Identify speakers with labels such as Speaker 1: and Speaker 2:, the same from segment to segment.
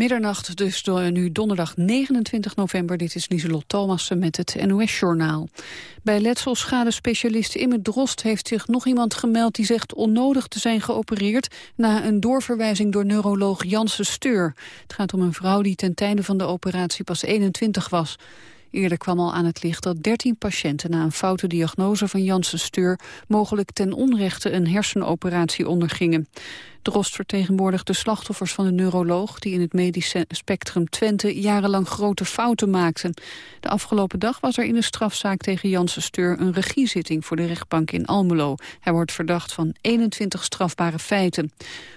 Speaker 1: Middernacht, dus nu donderdag 29 november. Dit is Lieselot Thomassen met het NOS-journaal. Bij letselschade-specialist Imme Drost heeft zich nog iemand gemeld... die zegt onnodig te zijn geopereerd... na een doorverwijzing door neuroloog Janssen Steur. Het gaat om een vrouw die ten tijde van de operatie pas 21 was. Eerder kwam al aan het licht dat 13 patiënten na een foute diagnose van Janssen Steur mogelijk ten onrechte een hersenoperatie ondergingen. Drost vertegenwoordigt de slachtoffers van de neuroloog die in het medisch spectrum Twente jarenlang grote fouten maakten. De afgelopen dag was er in de strafzaak tegen Janssen Steur een regiezitting voor de rechtbank in Almelo. Hij wordt verdacht van 21 strafbare feiten.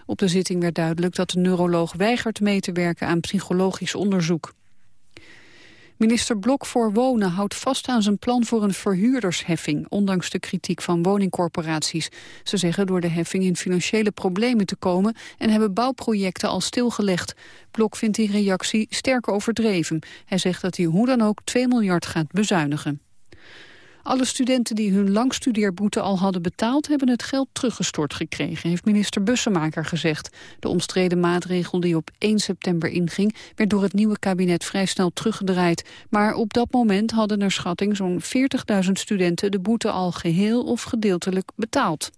Speaker 1: Op de zitting werd duidelijk dat de neuroloog weigert mee te werken aan psychologisch onderzoek. Minister Blok voor Wonen houdt vast aan zijn plan voor een verhuurdersheffing, ondanks de kritiek van woningcorporaties. Ze zeggen door de heffing in financiële problemen te komen en hebben bouwprojecten al stilgelegd. Blok vindt die reactie sterk overdreven. Hij zegt dat hij hoe dan ook 2 miljard gaat bezuinigen. Alle studenten die hun langstudeerboete al hadden betaald... hebben het geld teruggestort gekregen, heeft minister Bussemaker gezegd. De omstreden maatregel die op 1 september inging... werd door het nieuwe kabinet vrij snel teruggedraaid. Maar op dat moment hadden naar schatting zo'n 40.000 studenten... de boete al geheel of gedeeltelijk betaald.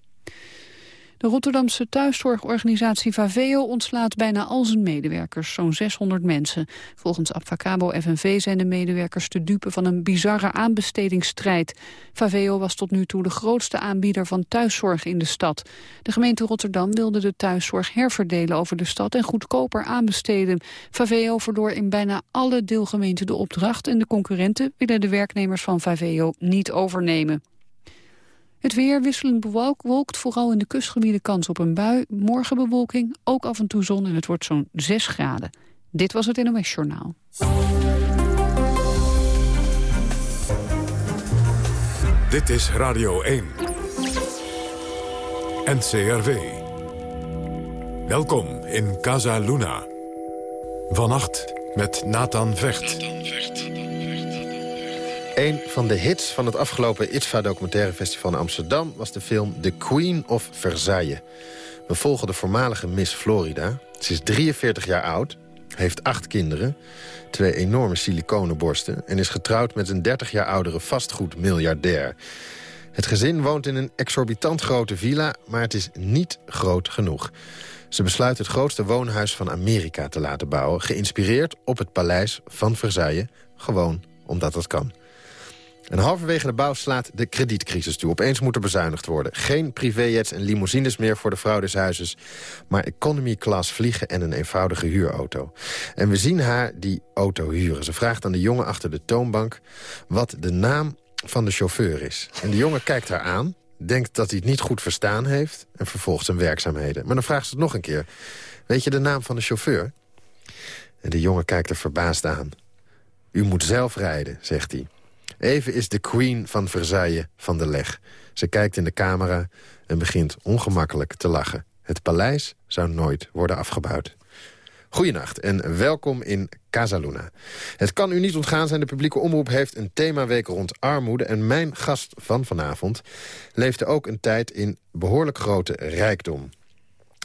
Speaker 1: De Rotterdamse thuiszorgorganisatie Faveo ontslaat bijna al zijn medewerkers, zo'n 600 mensen. Volgens Abfacabo FNV zijn de medewerkers te dupe van een bizarre aanbestedingsstrijd. Faveo was tot nu toe de grootste aanbieder van thuiszorg in de stad. De gemeente Rotterdam wilde de thuiszorg herverdelen over de stad en goedkoper aanbesteden. Faveo verloor in bijna alle deelgemeenten de opdracht en de concurrenten willen de werknemers van Faveo niet overnemen. Het weer wisselend bewolkt, vooral in de kustgebieden kans op een bui. Morgen bewolking, ook af en toe zon en het wordt zo'n 6 graden. Dit was het NOS Journaal.
Speaker 2: Dit is Radio 1. NCRV. Welkom in Casa Luna. Vannacht met Nathan Vecht.
Speaker 3: Een van de hits van het afgelopen ITVA Documentaire Festival in Amsterdam... was de film The Queen of Versailles. We volgen de voormalige Miss Florida. Ze is 43 jaar oud, heeft acht kinderen... twee enorme siliconenborsten... en is getrouwd met een 30 jaar oudere vastgoedmiljardair. Het gezin woont in een exorbitant grote villa... maar het is niet groot genoeg. Ze besluit het grootste woonhuis van Amerika te laten bouwen... geïnspireerd op het paleis van Versailles, gewoon omdat dat kan. En halverwege de bouw slaat de kredietcrisis toe. Opeens moet er bezuinigd worden. Geen privéjets en limousines meer voor de vrouw des huizes... maar economy class vliegen en een eenvoudige huurauto. En we zien haar die auto huren. Ze vraagt aan de jongen achter de toonbank... wat de naam van de chauffeur is. En de jongen kijkt haar aan, denkt dat hij het niet goed verstaan heeft... en vervolgt zijn werkzaamheden. Maar dan vraagt ze het nog een keer. Weet je de naam van de chauffeur? En de jongen kijkt er verbaasd aan. U moet zelf rijden, zegt hij. Even is de queen van Versailles van de leg. Ze kijkt in de camera en begint ongemakkelijk te lachen. Het paleis zou nooit worden afgebouwd. Goedenacht en welkom in Casaluna. Het kan u niet ontgaan zijn, de publieke omroep heeft een themaweek rond armoede... en mijn gast van vanavond leefde ook een tijd in behoorlijk grote rijkdom.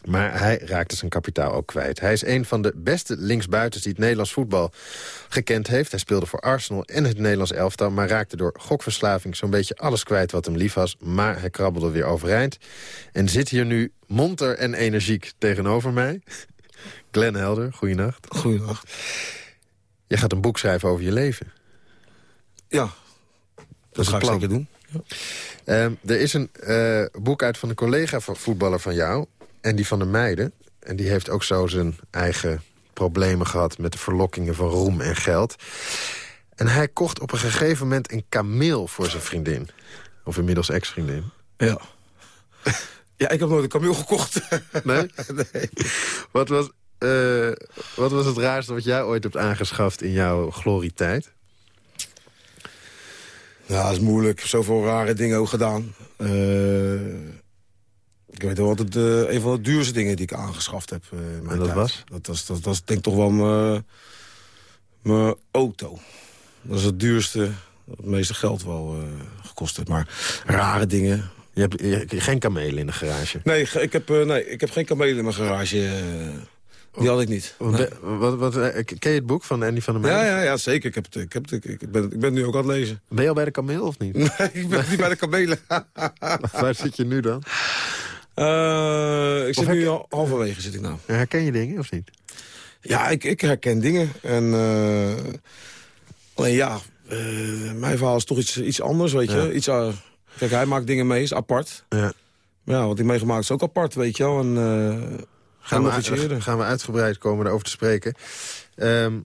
Speaker 3: Maar hij raakte zijn kapitaal ook kwijt. Hij is een van de beste linksbuitens die het Nederlands voetbal gekend heeft. Hij speelde voor Arsenal en het Nederlands elftal... maar raakte door gokverslaving zo'n beetje alles kwijt wat hem lief was. Maar hij krabbelde weer overeind. En zit hier nu monter en energiek tegenover mij. Glenn Helder, goeienacht.
Speaker 4: Goeienacht.
Speaker 3: Je gaat een boek schrijven over je leven.
Speaker 4: Ja, dat, ga ik zeker doen. Ja.
Speaker 3: Um, er is een uh, boek uit van een collega voetballer van jou... En die van de meiden. En die heeft ook zo zijn eigen problemen gehad... met de verlokkingen van roem en geld. En hij kocht op een gegeven moment een kameel voor zijn vriendin. Of inmiddels ex-vriendin.
Speaker 4: Ja. Ja, ik heb nooit een kameel gekocht.
Speaker 3: Nee? nee. Wat was, uh, wat was het raarste wat jij ooit hebt aangeschaft in jouw glorietijd?
Speaker 4: Ja, dat is moeilijk. Zoveel rare dingen ook gedaan. Uh, ik weet wel wat het uh, een van de duurste dingen die ik aangeschaft heb. Uh,
Speaker 3: en dat was?
Speaker 4: Dat was, dat was denk ik toch wel mijn auto. Dat is het duurste, het meeste geld wel uh, gekost heeft. Maar rare dingen.
Speaker 3: Je hebt, je, geen kamelen in de garage?
Speaker 4: Nee, ik heb, nee, ik heb geen kamelen in mijn garage. Die had ik niet.
Speaker 3: Wat,
Speaker 4: Nee.
Speaker 3: wat, wat, eh, ken je het boek van Andy van der Meijden?
Speaker 4: Ja, ja, ja, zeker. Ik, heb het, ik, heb het, ik, ben, ik ben nu ook aan het lezen.
Speaker 3: Ben je al bij de kameel of niet?
Speaker 4: Nee, ik ben niet bij de kamelen.
Speaker 3: Waar zit je nu dan?
Speaker 4: Eh, ik zit nu al halverwege, zit ik nou.
Speaker 3: Herken je dingen of niet?
Speaker 4: Ja, ik, ik herken dingen. En, eh, alleen ja, eh, mijn verhaal is toch iets, iets anders, weet je.
Speaker 3: Ja.
Speaker 4: Iets, kijk, hij maakt dingen mee, is apart.
Speaker 3: Ja.
Speaker 4: Maar ja, wat ik meegemaakt is ook apart, weet je wel. En,
Speaker 3: Gaan we, gaan we uitgebreid komen erover te spreken. Ehm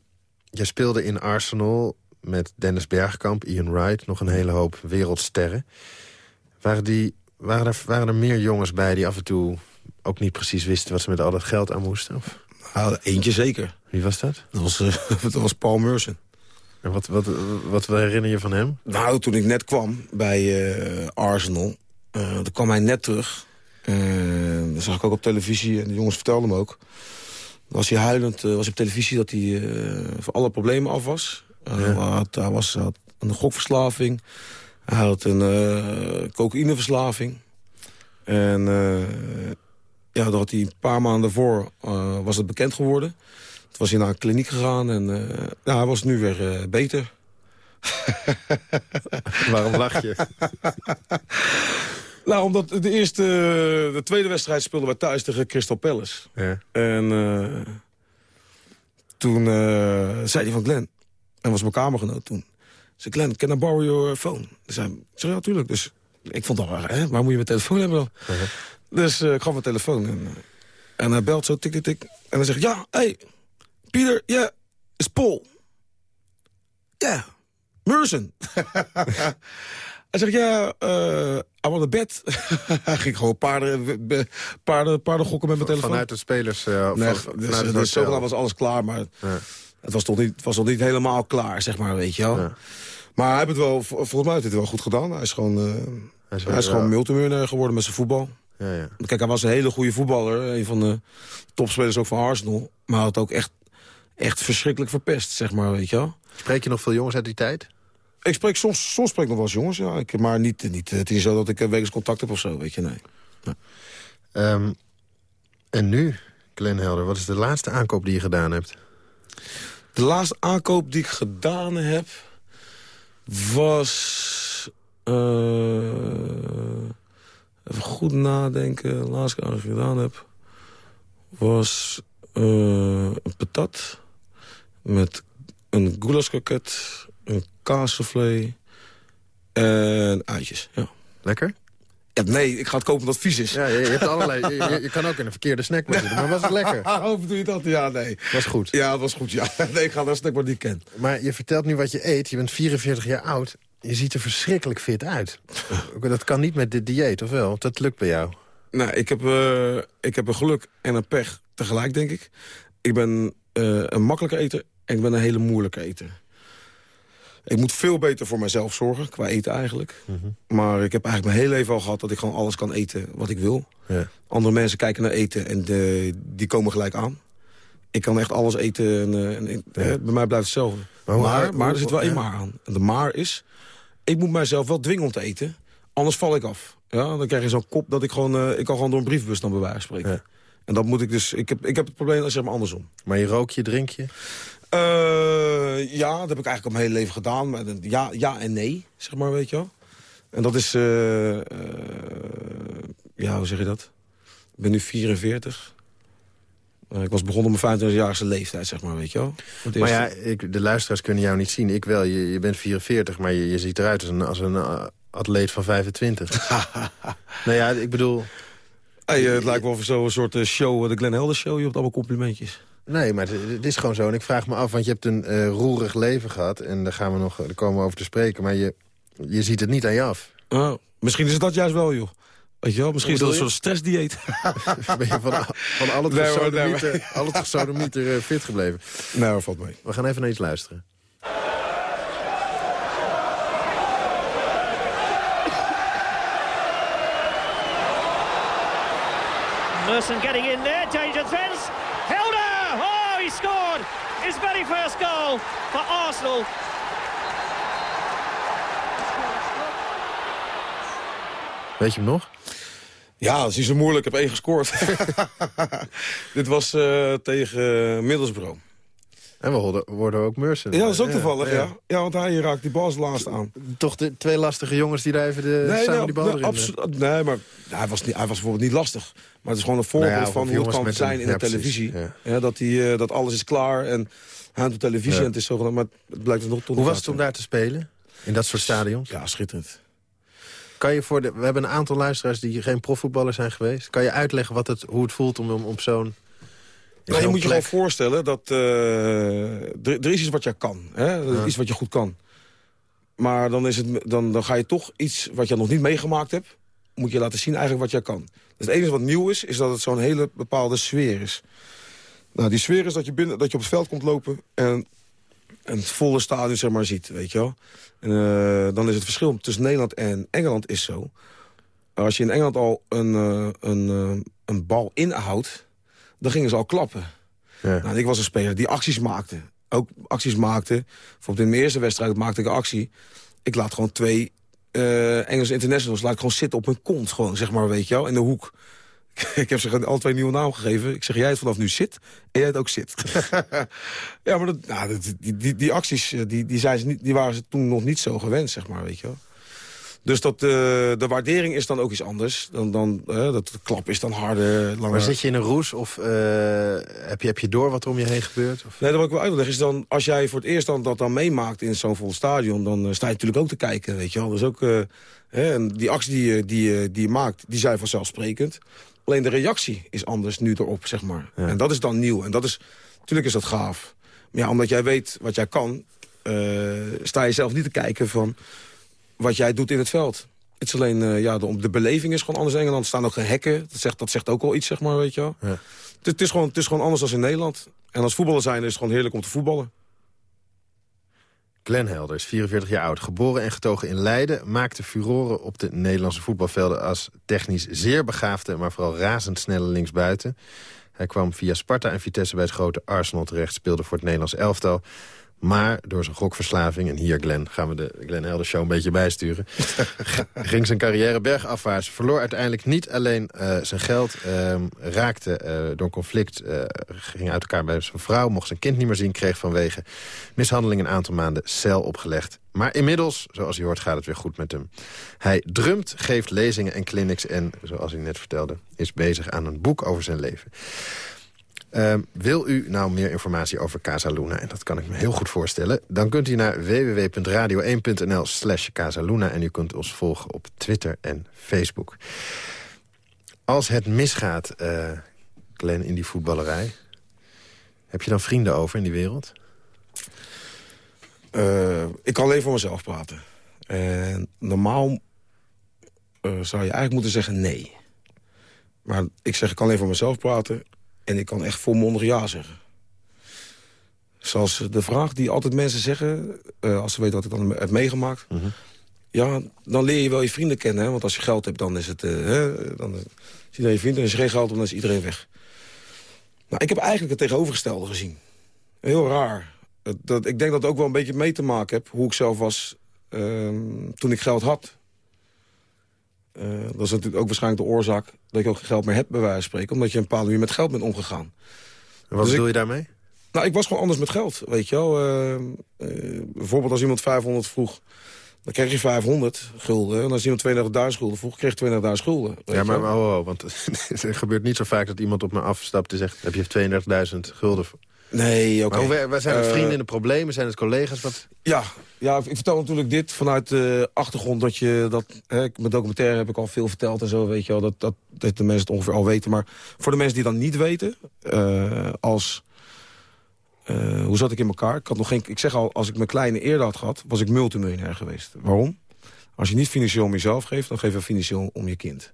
Speaker 3: je speelde in Arsenal met Dennis Bergkamp, Ian Wright... nog een hele hoop wereldsterren. Waren, die, waren, er, waren er meer jongens bij die af en toe ook niet precies wisten... wat ze met al dat geld aan moesten? Of,
Speaker 4: Nou, eentje zeker.
Speaker 3: wie was dat?
Speaker 4: Dat was, eh, dat was Paul Merson.
Speaker 3: En wat, wat, wat herinner je van hem?
Speaker 4: Nou, toen ik net kwam bij eh, Arsenal, toen kwam hij net terug. Dat zag ik ook op televisie en de jongens vertelden me ook. Dan was hij huilend, was op televisie dat hij van alle problemen af was.
Speaker 3: Ja.
Speaker 4: had, hij was, hij had een gokverslaving. Hij had een eh cocaïneverslaving. En eh, ja, dat had hij een paar maanden daarvoor eh, was het bekend geworden. Toen was hij naar een kliniek gegaan en ja, hij was nu weer beter.
Speaker 3: Waarom lach je?
Speaker 4: Nou, omdat de eerste, de tweede wedstrijd speelden wij thuis tegen Crystal Palace.
Speaker 3: Ja.
Speaker 4: En toen zei hij van Glenn, en was mijn kamergenoot toen. Zei Glenn, can I borrow your phone? Dus hij, zei, ja, tuurlijk. Dus ik vond dat wel, hè, waar moet je mijn telefoon hebben dan? Dus eh, ik gaf mijn telefoon en, eh, en hij belt zo, tik, tik, tik. En dan zegt ja, hey, Pieter, ja, yeah, it's Paul. Ja, yeah, Merson. Hij zegt, ja, eh I want a bet. Hij ging gewoon paarden, paarden, paarden gokken met mijn telefoon.
Speaker 3: Vanuit de spelers... of
Speaker 4: Nee,
Speaker 3: van-
Speaker 4: dus, dus was alles klaar, maar
Speaker 3: Ja.
Speaker 4: Het was toch niet, het was nog niet helemaal klaar, zeg maar, weet je wel.
Speaker 3: Ja.
Speaker 4: Maar hij heeft het wel, vol- volgens mij heeft het wel goed gedaan. Hij is gewoon, eh,
Speaker 3: Hij is
Speaker 4: hij is
Speaker 3: wel-
Speaker 4: gewoon multimiljonair geworden met zijn voetbal.
Speaker 3: Ja, ja.
Speaker 4: Kijk, hij was een hele goede voetballer. Een van de topspelers ook van Arsenal. Maar hij had ook echt, echt verschrikkelijk verpest, zeg maar, weet je wel.
Speaker 3: Spreek je nog veel jongens uit die tijd?
Speaker 4: Ik spreek soms, soms spreek ik nog wel eens jongens, ja. Ik, maar niet, niet, het is niet zo dat ik eh, wekelijks contact heb of zo, weet je, nee.
Speaker 3: Ehm, en nu, Glenn Helder, wat is de laatste aankoop die je gedaan hebt?
Speaker 4: De laatste aankoop die ik gedaan heb... was... eh, even goed nadenken. De laatste aankoop die ik gedaan heb... was eh, een patat... met een goulaskroket, een kaassoufflé... en eitjes, ja.
Speaker 3: Lekker?
Speaker 4: Ja. Nee, ik ga het kopen omdat het vies is.
Speaker 3: Ja, je, je hebt allerlei, je, kan ook in een verkeerde snack zitten, maar was het lekker?
Speaker 4: Hoe bedoel je dat? Ja, nee.
Speaker 3: Was goed.
Speaker 4: Ja, het was goed, ja. Nee, ik ga naar een snack ik ken.
Speaker 3: Maar je vertelt nu wat je eet, je bent 44 jaar oud. Je ziet er verschrikkelijk fit uit. Dat kan niet met dit dieet, of wel? Dat lukt bij jou.
Speaker 4: Nou, ik heb, eh, ik heb een geluk en een pech tegelijk, denk ik. Ik ben eh, een makkelijke eter en ik ben een hele moeilijke eter. Ik moet veel beter voor mezelf zorgen, qua eten eigenlijk. Maar ik heb eigenlijk mijn hele leven al gehad dat ik gewoon alles kan eten wat ik wil.
Speaker 3: Ja.
Speaker 4: Andere mensen kijken naar eten en de, die komen gelijk aan. Ik kan echt alles eten en, eh, en, eh, bij mij blijft hetzelfde.
Speaker 3: Maar
Speaker 4: Maar, er zit wel
Speaker 3: ja.
Speaker 4: één maar aan. En de maar is, ik moet mijzelf wel dwingen om te eten. Anders val ik af. Ja, dan krijg je zo'n kop dat ik gewoon... eh, ik kan gewoon door een briefbus dan bij wijze van spreken. En dat moet ik dus... Ik heb, ik heb het probleem zeg maar andersom.
Speaker 3: Maar je rook je, drink je?
Speaker 4: Eh, ja, dat heb ik eigenlijk al mijn hele leven gedaan. Maar ja, ja en nee, zeg maar, weet je wel. En dat is... eh, eh, ja, hoe zeg je dat? Ik ben nu 44. Eh, ik was begonnen op mijn 25-jarige leeftijd, zeg maar, weet je wel.
Speaker 3: Maar ja, ik, de luisteraars kunnen jou niet zien. Ik wel. Je, je bent 44, maar je, je ziet eruit als een, als een atleet van 25. nou ja, ik bedoel...
Speaker 4: Hey, het lijkt wel of zo'n soort eh, show, de Glenn Helder show. Je hebt allemaal complimentjes.
Speaker 3: Nee, maar het, het is gewoon zo. En ik vraag me af, want je hebt een eh, roerig leven gehad. En daar, gaan we nog, daar komen we over te spreken. Maar je, je ziet het niet aan je af.
Speaker 4: Oh, misschien is het dat juist wel, joh. Weet je wel, misschien is dat een soort stressdieet.
Speaker 3: Ben je van, van al het
Speaker 4: Nee,
Speaker 3: gesodemieter,
Speaker 4: nee,
Speaker 3: eh, fit gebleven.
Speaker 4: nee, dat valt mee.
Speaker 3: We gaan even naar iets luisteren.
Speaker 5: Merson getting in there, danger threats. He scored his very first goal for Arsenal.
Speaker 3: Weet je hem nog?
Speaker 4: Ja, dat is niet zo moeilijk. Ik heb één gescoord. Dit was uh, tegen Middlesbrough.
Speaker 3: En we worden, worden ook Merson.
Speaker 4: Ja, dat is ook toevallig, ja. ja. ja. want hij raakt die bal als laatste aan.
Speaker 3: Toch de twee lastige jongens die daar even de,
Speaker 4: nee,
Speaker 3: samen die bal
Speaker 4: nee, absoluut, Nee, maar hij was, niet, hij was bijvoorbeeld niet lastig. Maar het is gewoon een voorbeeld nou ja, van hoe het kan zijn in de televisie. Ja. dat, die, uh, dat alles is klaar en hij de televisie en het is zo... Maar het blijkt nog
Speaker 3: tot Hoe was het om daar te spelen? In dat soort stadions?
Speaker 4: Ja, schitterend.
Speaker 3: Kan je voor de, we hebben een aantal luisteraars die geen profvoetballer zijn geweest. Kan je uitleggen wat het, hoe het voelt om, om op zo'n
Speaker 4: nou, je moet je gewoon voorstellen dat uh, er, er, is iets wat jij kan. Hè? Iets wat je goed kan. Maar dan, is het, dan, dan ga je toch iets wat je nog niet meegemaakt hebt... moet je laten zien eigenlijk wat jij kan. Dus het enige wat nieuw is, is dat het zo'n hele bepaalde sfeer is. Nou, die sfeer is dat je, binnen, dat je op het veld komt lopen... en een volle stadion zeg maar, ziet, weet je wel. En, uh, dan is het verschil tussen Nederland en Engeland is zo. Als je in Engeland al een, uh, een, een bal inhoudt dan gingen ze al klappen. Ja. Nou, ik was een speler die acties maakte. Ook acties maakte. Bijvoorbeeld in mijn eerste wedstrijd maakte ik een actie. Ik laat gewoon twee uh, Engelse internationals laat ik gewoon zitten op hun kont. Gewoon, zeg maar, weet je wel, in de hoek. ik heb ze al twee nieuwe naam gegeven. Ik zeg, jij het vanaf nu zit en jij het ook zit. ja, maar dat, nou, die, die, die acties eh, die, die, zijn ze niet, die waren ze toen nog niet zo gewend, zeg maar, weet je wel. Dus dat, uh, de waardering is dan ook iets anders. Dan, dan, uh, dat de klap is dan harder. Langer.
Speaker 3: Maar zit je in een roes of uh, heb, je, heb je door wat er om je heen gebeurt? Of?
Speaker 4: Nee, dat wil ik wel uitleggen. Is dan, als jij voor het eerst dan, dat dan meemaakt in zo'n vol stadion... dan sta je natuurlijk ook te kijken, weet je wel. Dus ook, hè, en die actie die, die, die je maakt, die zijn vanzelfsprekend. Alleen de reactie is anders nu erop, zeg maar. En dat is dan nieuw. En dat is, natuurlijk is dat gaaf. Maar ja, omdat jij weet wat jij kan... sta je zelf niet te kijken van wat jij doet in het veld. Het is alleen, uh, ja, de, de, beleving is gewoon anders in Engeland. Er staan ook geen hekken. Dat zegt, dat zegt ook wel iets, zeg maar, weet je wel. Ja. Het, het, is gewoon, het is gewoon anders dan in Nederland. En als voetballer zijn is het gewoon heerlijk om te voetballen.
Speaker 3: Glenn Helder is 44 jaar oud, geboren en getogen in Leiden... maakte furoren op de Nederlandse voetbalvelden... als technisch zeer begaafde, maar vooral razendsnelle linksbuiten. Hij kwam via Sparta en Vitesse bij het grote Arsenal terecht... speelde voor het Nederlands elftal... Maar door zijn gokverslaving, en hier Glenn, gaan we de Glenn Helder Show een beetje bijsturen... ging zijn carrière bergafwaarts. Verloor uiteindelijk niet alleen uh, zijn geld, uh, raakte uh, door een conflict... Uh, ging uit elkaar bij zijn vrouw, mocht zijn kind niet meer zien... kreeg vanwege mishandeling een aantal maanden cel opgelegd. Maar inmiddels, zoals u hoort, gaat het weer goed met hem. Hij drumt, geeft lezingen en clinics en, zoals hij net vertelde... is bezig aan een boek over zijn leven. Uh, wil u nou meer informatie over Casa Luna, en dat kan ik me heel goed voorstellen... dan kunt u naar www.radio1.nl slash Casaluna... en u kunt ons volgen op Twitter en Facebook. Als het misgaat, uh, Glenn, in die voetballerij... heb je dan vrienden over in die wereld?
Speaker 4: Uh, ik kan alleen voor mezelf praten. En normaal uh, zou je eigenlijk moeten zeggen nee. Maar ik zeg, ik kan alleen voor mezelf praten. En ik kan echt volmondig ja zeggen. Zoals de vraag die altijd mensen zeggen... Uh, als ze weten wat ik dan heb meegemaakt... Mhm. ja, dan leer je wel je vrienden kennen. Hè? Want als je geld hebt, dan is het... Uh, hè, dan is iedereen je vriend. En als je geen geld hebt, dan is iedereen weg. Nou, ik heb eigenlijk het tegenovergestelde gezien. Heel raar. Dat, ik denk dat het ook wel een beetje mee te maken heb... hoe ik zelf was uh, toen ik geld had. Uh, dat is natuurlijk ook waarschijnlijk de oorzaak dat je ook geen geld meer hebt, bij wijze van spreken. Omdat je een bepaalde manier met geld bent omgegaan.
Speaker 3: En wat dus bedoel je daarmee?
Speaker 4: Nou, ik was gewoon anders met geld, weet je wel. Uh, uh, bijvoorbeeld als iemand 500 vroeg, dan kreeg je 500 gulden. En als iemand 32.000 gulden vroeg, kreeg je 32.000 gulden.
Speaker 3: Ja, maar, maar oh, oh, want het gebeurt niet zo vaak dat iemand op me afstapt en zegt... heb je 32.000 gulden
Speaker 4: Nee, oké.
Speaker 3: Okay. Zijn het vrienden in de problemen? Zijn het collega's? Wat...
Speaker 4: Ja, ja, ik vertel natuurlijk dit vanuit de achtergrond dat je... Dat, hè, mijn documentaire heb ik al veel verteld en zo, weet je wel. Dat, dat, dat de mensen het ongeveer al weten. Maar voor de mensen die dan niet weten, uh, als... Uh, hoe zat ik in elkaar? Ik, had nog geen, ik zeg al, als ik mijn kleine eerder had gehad, was ik multimiljonair geweest. Waarom? Als je niet financieel om jezelf geeft, dan geef je financieel om je kind.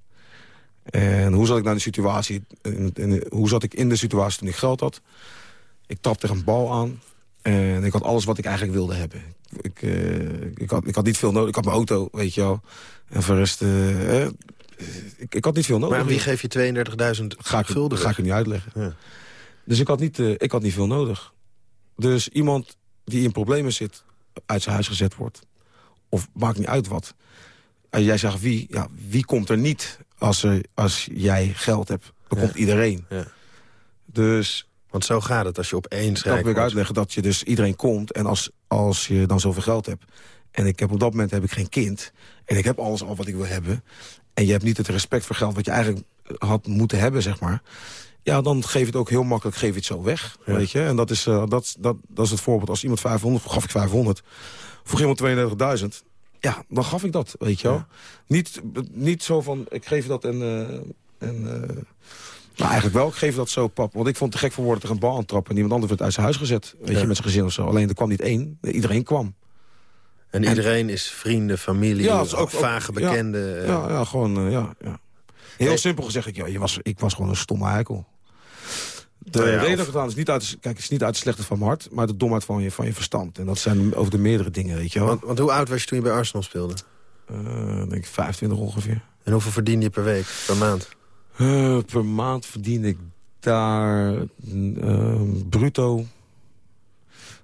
Speaker 4: En hoe zat ik nou in de situatie? In, in, hoe zat ik in de situatie toen ik geld had? Ik tapte er een bal aan. En ik had alles wat ik eigenlijk wilde hebben. Ik, uh, ik, had, ik had niet veel nodig. Ik had mijn auto, weet je wel. En voor rest... Uh, ik, ik had niet veel nodig.
Speaker 3: Maar wie geef je 32.000
Speaker 4: ga gulden? ga ik je niet uitleggen. Ja. Dus ik had, niet, uh, ik had niet veel nodig. Dus iemand die in problemen zit, uit zijn huis gezet wordt. Of maakt niet uit wat. En jij zegt wie, ja, wie komt er niet als, er, als jij geld hebt, dan
Speaker 3: Ja.
Speaker 4: komt iedereen.
Speaker 3: Ja.
Speaker 4: Dus
Speaker 3: Want zo gaat het als je opeens
Speaker 4: dat wil ik uitleggen dat je dus iedereen komt. En als, als je dan zoveel geld hebt. En ik heb op dat moment heb ik geen kind. En ik heb alles al wat ik wil hebben. En je hebt niet het respect voor geld wat je eigenlijk had moeten hebben, zeg maar. Ja, dan geef je het ook heel makkelijk geef je het zo weg.
Speaker 3: Ja.
Speaker 4: Weet je? En dat is, eh, dat, dat, dat is het voorbeeld. Als iemand 500, gaf ik 500. Vroeg iemand 32.000. Ja, dan gaf ik dat, weet je wel.
Speaker 3: Ja.
Speaker 4: Niet, niet zo van, ik geef dat en... eh, en eh, nou, eigenlijk wel. Ik geef dat zo, pap. Want ik vond het te gek voor woorden tegen een bal aantrappen. En iemand anders werd uit zijn huis gezet. Weet
Speaker 3: Ja.
Speaker 4: je, met zijn gezin of zo. Alleen er kwam niet één. Iedereen kwam.
Speaker 3: En iedereen is vrienden, familie,
Speaker 4: Ja, ook-
Speaker 3: ook, vage
Speaker 4: ja.
Speaker 3: bekenden. eh.
Speaker 4: Ja, ja gewoon, eh, ja, ja. Heel
Speaker 3: Nee.
Speaker 4: simpel gezegd, ik, ja, je was, ik was gewoon een stomme eikel. De
Speaker 3: Nou ja,
Speaker 4: reden
Speaker 3: of-
Speaker 4: gedaan is niet uit, kijk, is niet uit de slechte van mijn hart, maar de domheid van je, van je verstand. En dat zijn over de meerdere dingen, weet je wel.
Speaker 3: Want, want hoe oud was je toen je bij Arsenal speelde?
Speaker 4: Eh, denk ik 25 ongeveer.
Speaker 3: En hoeveel verdiende je per week, per maand?
Speaker 4: Eh, per maand verdien ik daar eh, bruto...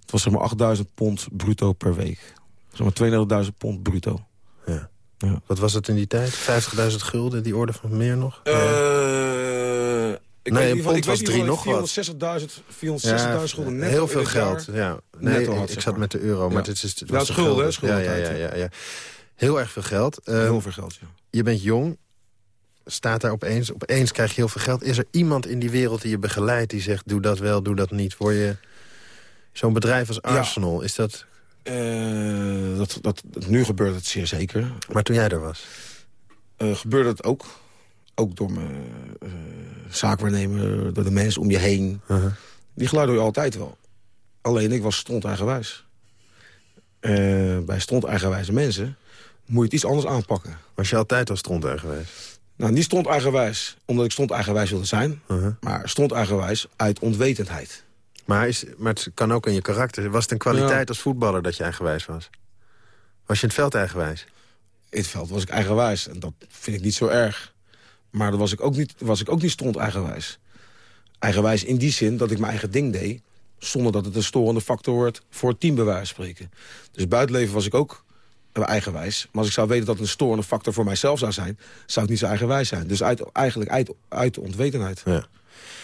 Speaker 4: Het was zeg maar 8000 pond bruto per week. Zeg maar 32.000 pond bruto.
Speaker 3: Ja.
Speaker 4: Ja.
Speaker 3: Wat was het in die tijd? 50.000 gulden, die orde van meer nog?
Speaker 4: Eh, ik
Speaker 3: Nee,
Speaker 4: weet
Speaker 3: een pond was drie nog wat.
Speaker 4: 460.000 460.000 gulden netto
Speaker 3: heel veel
Speaker 4: jaar.
Speaker 3: geld. Ja. Nee,
Speaker 4: Netto had,
Speaker 3: ik zat met de euro, maar
Speaker 4: Ja.
Speaker 3: dit is... Het
Speaker 4: Ja,
Speaker 3: was de
Speaker 4: schulden, schulden
Speaker 3: ja, ja, ja, ja, ja. Heel erg veel geld. Eh,
Speaker 4: Heel veel geld, ja.
Speaker 3: je bent jong, staat daar opeens, opeens krijg je heel veel geld. Is er iemand in die wereld die je begeleidt die zegt... doe dat wel, doe dat niet? Word je zo'n bedrijf als
Speaker 4: Ja.
Speaker 3: Arsenal, is dat...
Speaker 4: Eh, dat, dat, nu gebeurt het zeer zeker.
Speaker 3: Maar toen jij er was?
Speaker 4: Eh, gebeurde het ook. Ook door mijn eh, zaakwaarnemer, door de mensen om je heen.
Speaker 3: Uh-huh.
Speaker 4: Die geluiden hoor je altijd wel. Alleen ik was stond eigenwijs. Bij stond eigenwijze mensen moet je het iets anders aanpakken.
Speaker 3: Was je altijd al strontuig geweest?
Speaker 4: Nou, niet stond eigenwijs omdat ik stond eigenwijs wilde zijn.
Speaker 3: Uh-huh.
Speaker 4: Maar stond eigenwijs uit onwetendheid.
Speaker 3: Maar, is, maar het kan ook in je karakter. Was het een kwaliteit
Speaker 4: Ja.
Speaker 3: als voetballer dat je eigenwijs was? Was je in het veld eigenwijs?
Speaker 4: In het veld was ik eigenwijs. En dat vind ik niet zo erg. Maar dan was ik ook niet, was ik ook niet stond eigenwijs. Eigenwijs in die zin dat ik mijn eigen ding deed... zonder dat het een storende factor wordt voor het team bij wijze van spreken. Dus buitenleven was ik ook eigenwijs. Maar als ik zou weten dat het een storende factor voor mijzelf zou zijn... zou ik niet zo eigenwijs zijn. Dus uit, eigenlijk uit, uit de ontwetenheid.
Speaker 3: Ja.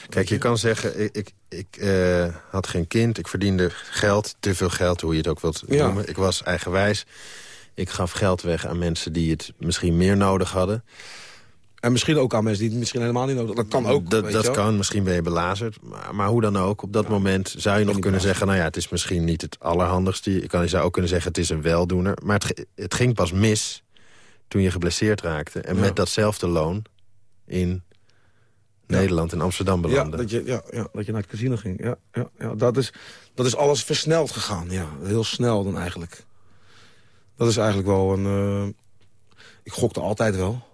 Speaker 3: Kijk, je kan zeggen, ik, ik, ik eh, had geen kind, ik verdiende geld, te veel geld, hoe je het ook wilt
Speaker 4: Ja.
Speaker 3: noemen. Ik was eigenwijs. Ik gaf geld weg aan mensen die het misschien meer nodig hadden.
Speaker 4: En misschien ook aan mensen die het misschien helemaal niet nodig Dat kan ook.
Speaker 3: Dat, dat kan, misschien ben je belazerd. Maar, maar hoe dan ook, op dat moment zou je nog kunnen
Speaker 4: belazerd.
Speaker 3: zeggen... nou ja, het is misschien niet het allerhandigste. Je, kan, je zou ook kunnen zeggen, het is een weldoener. Maar het, het ging pas mis toen je geblesseerd raakte. En
Speaker 4: Ja.
Speaker 3: met datzelfde loon in
Speaker 4: Ja.
Speaker 3: Nederland, in Amsterdam
Speaker 4: Ja
Speaker 3: belandde.
Speaker 4: dat, je, ja, ja, dat je naar het casino ging. Ja, ja, ja. Dat, is, dat is alles versneld gegaan. Ja. Heel snel dan eigenlijk. Dat is eigenlijk wel een... eh, ik gokte altijd wel.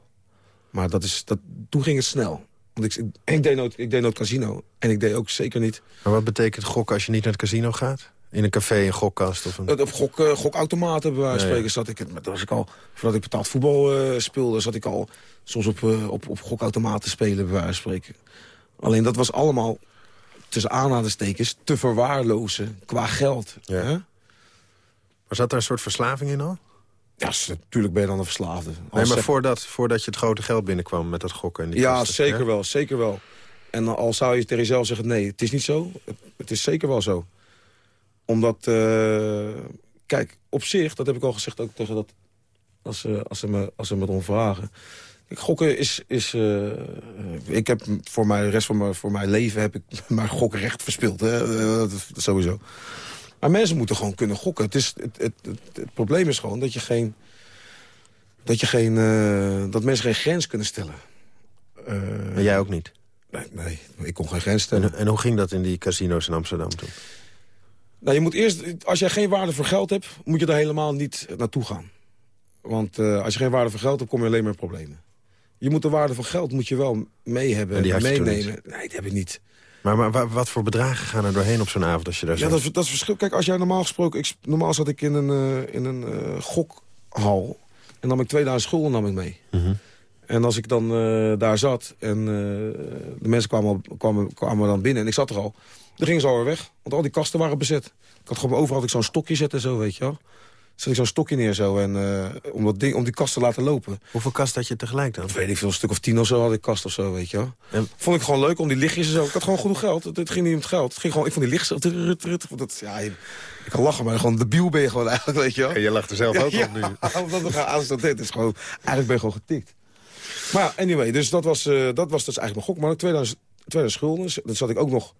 Speaker 4: Maar dat is, dat, toen ging het snel. Want ik, ik, deed nooit, ik deed nooit casino. En ik deed ook zeker niet...
Speaker 3: Maar wat betekent gokken als je niet naar het casino gaat? In een café, een gokkast of een...
Speaker 4: Op gok, eh, gokautomaten bij wijze van spreken zat ik... Dat was ik al, voordat ik betaald voetbal eh, speelde... zat ik al soms op, eh, op, op gokautomaten spelen bij wijze van spreken. Alleen dat was allemaal, tussen aanhalingstekens... te verwaarlozen qua geld.
Speaker 3: Ja.
Speaker 4: hè?
Speaker 3: Maar zat daar een soort verslaving in al?
Speaker 4: Ja, natuurlijk ben je dan een verslaafde.
Speaker 3: Nee, maar
Speaker 4: zeg-
Speaker 3: voordat, voordat je het grote geld binnenkwam met dat gokken en die
Speaker 4: ja, zeker
Speaker 3: hè?
Speaker 4: wel, zeker wel. En al zou je tegen jezelf zeggen, nee, het is niet zo. Het, is zeker wel zo. Omdat, eh, kijk, op zich, dat heb ik al gezegd ook tegen dat... als ze, als ze, me, als ze me erom vragen... Kijk, gokken is... is eh, eh, ik heb voor mij, de rest van mijn, voor mijn leven heb ik mijn gokrecht verspeeld. Hè? Sowieso. Maar mensen moeten gewoon kunnen gokken. Het, is, het, het, het, het probleem is gewoon dat je geen... Dat, je geen, eh, dat mensen geen grens kunnen stellen.
Speaker 3: Maar jij ook niet.
Speaker 4: Nee, nee, ik kon geen grens stellen.
Speaker 3: En, en hoe ging dat in die casino's in Amsterdam toen?
Speaker 4: Nou, je moet eerst, als jij geen waarde voor geld hebt, moet je daar helemaal niet naartoe gaan. Want eh, als je geen waarde voor geld hebt, kom je alleen maar in problemen. Je moet de waarde van geld moet je wel mee hebben,
Speaker 3: En die
Speaker 4: meenemen. Nee, dat heb ik niet.
Speaker 3: Maar, maar wa- wat voor bedragen gaan er doorheen op zo'n avond als je daar
Speaker 4: Ja,
Speaker 3: zit?
Speaker 4: dat, is- dat is verschil. Kijk, als jij normaal gesproken... Ik, normaal zat ik in een, eh, in een eh, gokhal. En nam ik 2000 gulden nam ik mee.
Speaker 3: Mhm.
Speaker 4: En als ik dan eh, daar zat en de mensen kwamen, kwamen, kwamen dan binnen en ik zat er al... dan gingen ze alweer weg, want al die kasten waren bezet. Ik had gewoon overal zo'n stokje zetten en zo, weet je wel. Zet ik zo'n stokje neer zo. En, eh, om, dat ding, om die kast te laten lopen.
Speaker 3: Hoeveel kast had je tegelijk dan?
Speaker 4: Weet ik veel, een stuk of tien of zo had ik kast of zo, weet je wel.
Speaker 3: En-
Speaker 4: Vond ik gewoon leuk om die lichtjes en zo. Ik had gewoon genoeg geld. Het, het ging niet om het geld. Het ging gewoon, ik vond die lichtjes... Dat, ja, ik kan lachen, maar gewoon debiel ben je gewoon eigenlijk, weet je wel.
Speaker 3: En je lacht er zelf ook
Speaker 4: ja,
Speaker 3: op nu.
Speaker 4: omdat we gaan aan dat dit is gewoon... Eigenlijk ben je gewoon getikt. Maar ja, anyway, dus dat was, eh, dat was dus eigenlijk mijn gok. Maar 2000, 2000 schulden, dat zat ik ook nog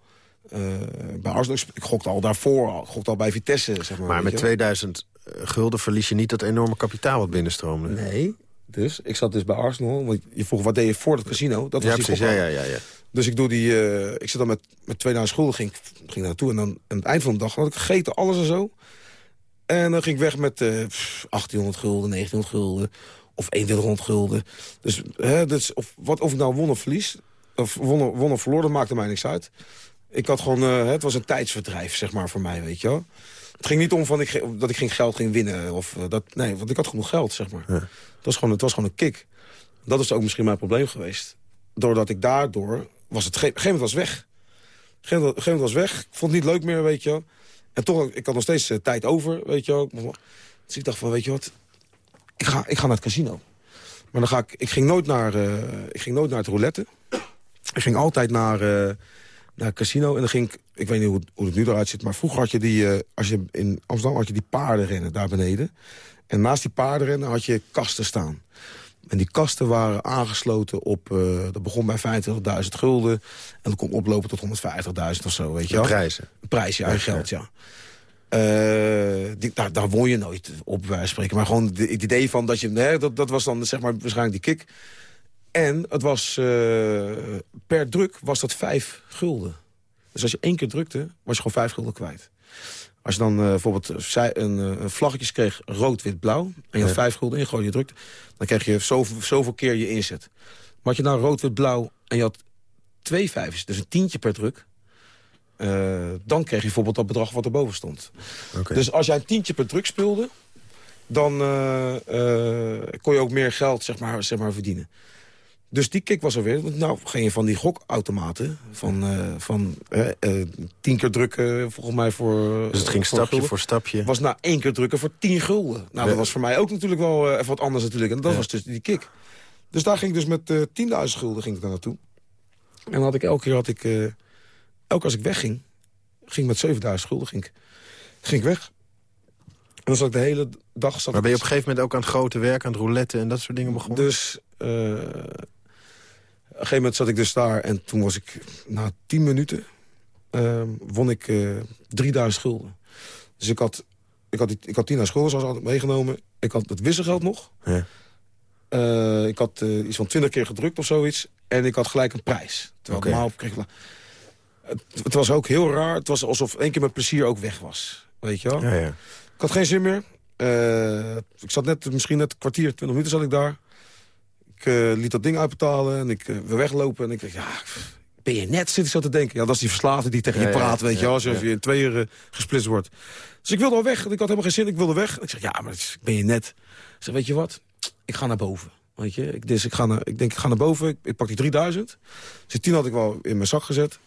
Speaker 4: eh, bij Arsenal. Ik gokte al daarvoor, ik gokte al bij Vitesse, zeg maar.
Speaker 3: Maar met
Speaker 4: je wel.
Speaker 3: 2000 gulden verlies je niet dat enorme kapitaal wat binnenstroomde.
Speaker 4: Nee, dus ik zat dus bij Arsenal. Want je vroeg, wat deed je voor het casino? Dat
Speaker 3: ja,
Speaker 4: was die
Speaker 3: precies. Ja, ja, ja, ja.
Speaker 4: Dus ik doe die, eh, ik zit dan met, met 2000 schulden, ging, ging naartoe. En dan aan het eind van de dag had ik gegeten, alles en zo. En dan ging ik weg met eh, pff, 1800 gulden, 1900 gulden of 2100 gulden. Dus, hè, dus of, wat, of ik nou won of verlies, of won, won of verloor, dat maakte mij niks uit. Ik had gewoon, eh, het was een tijdsverdrijf, zeg maar, voor mij, weet je wel. Het ging niet om van ik, dat ik geen geld ging winnen. Of, eh, dat, nee, want ik had genoeg geld, zeg maar. Het, was gewoon, het was gewoon een kick. Dat is ook misschien mijn probleem geweest. Doordat ik daardoor... Was het, ge- op een gegeven moment was weg. Op een gegeven moment- was weg. Ik vond het niet leuk meer, weet je wel. En toch, ik had nog steeds eh, tijd over, weet je wel. Dus ik dacht van, weet je wat... Ik ga, ik ga naar het casino. Maar dan ga ik... Ik ging nooit naar, eh, ik ging nooit naar het roulette. Ik ging altijd naar, naar het casino. En dan ging ik... Ik weet niet hoe, hoe het nu eruit ziet, maar vroeger had je die... eh, als je in Amsterdam had je die paardenrennen daar beneden. En naast die paardenrennen had je kasten staan. En die kasten waren aangesloten op... eh, dat begon bij 25.000 gulden. En dat kon oplopen tot 150.000 of zo, weet je wel.
Speaker 3: prijzen.
Speaker 4: Prijsje aan geld, ja. Die, daar, daar won je nooit op, van spreken. Maar gewoon het idee van dat je... Nee, dat, dat was dan zeg maar waarschijnlijk die kick. En het was... eh, per druk was dat vijf gulden. Dus als je één keer drukte, was je gewoon vijf gulden kwijt. Als je dan eh, bijvoorbeeld zij- een, eh, een vlaggetjes kreeg, rood, wit, blauw... en je had
Speaker 3: Ja.
Speaker 4: vijf gulden ingooid, je drukte... dan kreeg je zoveel, zoveel keer je inzet. Maar had je nou rood, wit, blauw en je had twee vijfjes... dus een tientje per druk... eh, dan kreeg je bijvoorbeeld dat bedrag wat erboven stond. Dus als jij een tientje per druk speelde... dan eh, eh, kon je ook meer geld zeg maar, zeg maar, verdienen. Dus die kick was er weer. Nou, ging je van die gokautomaten... van, eh, van eh, eh, tien keer drukken, volgens mij voor...
Speaker 3: dus het ging
Speaker 4: voor
Speaker 3: stapje
Speaker 4: gulden.
Speaker 3: voor stapje.
Speaker 4: was na één keer drukken voor tien gulden. Nou, dat was voor mij ook natuurlijk wel even wat anders natuurlijk. En dat
Speaker 3: Ja.
Speaker 4: was dus die kick. Dus daar ging ik dus met eh 10.000 gulden ging ik daar naartoe. En dan had ik elke keer, had ik, elke als ik wegging... ging ik met 7.000 gulden ging ik, ging ik weg. En dan zat ik de hele dag... Zat
Speaker 3: Maar ben je op
Speaker 4: ik-
Speaker 3: een gegeven moment ook aan het grote werk, aan het roulette en dat soort dingen begonnen?
Speaker 4: Dus gegeven moment zat ik dus daar en toen was ik na 10 minuten eh, won ik eh 3000 gulden. Dus ik had, ik had, ik had 10.000 gulden zoals altijd meegenomen. Ik had het wisselgeld nog.
Speaker 3: Ja.
Speaker 4: Eh, ik had eh, iets van 20 keer gedrukt of zoiets. En ik had gelijk een prijs. Terwijl normaal kreeg ik... Het, het was ook heel raar. Het was alsof één keer mijn plezier ook weg was. Weet je wel?
Speaker 3: Ja, ja.
Speaker 4: Ik had geen zin meer. Ik zat net, misschien net een kwartier, 20 minuten zat ik daar. Ik eh, liet dat ding uitbetalen en ik uh, weglopen. En ik dacht, ja, ben je net, zit ik zo te denken. Ja, dat is die verslaafde die tegen je
Speaker 3: ja,
Speaker 4: praat, weet
Speaker 3: ja,
Speaker 4: je. Alsof je in tweeën eh, gesplitst wordt. Dus ik wilde al weg. Ik had helemaal geen zin, ik wilde weg. En ik zeg, ja, maar is- ben je net. Ik zeg, weet je wat? Ik ga naar boven. Weet je, ik, dus ik, ga naar, ik denk, ik ga naar boven. Ik, ik pak die 3000. Dus die 10 had ik wel in mijn zak gezet.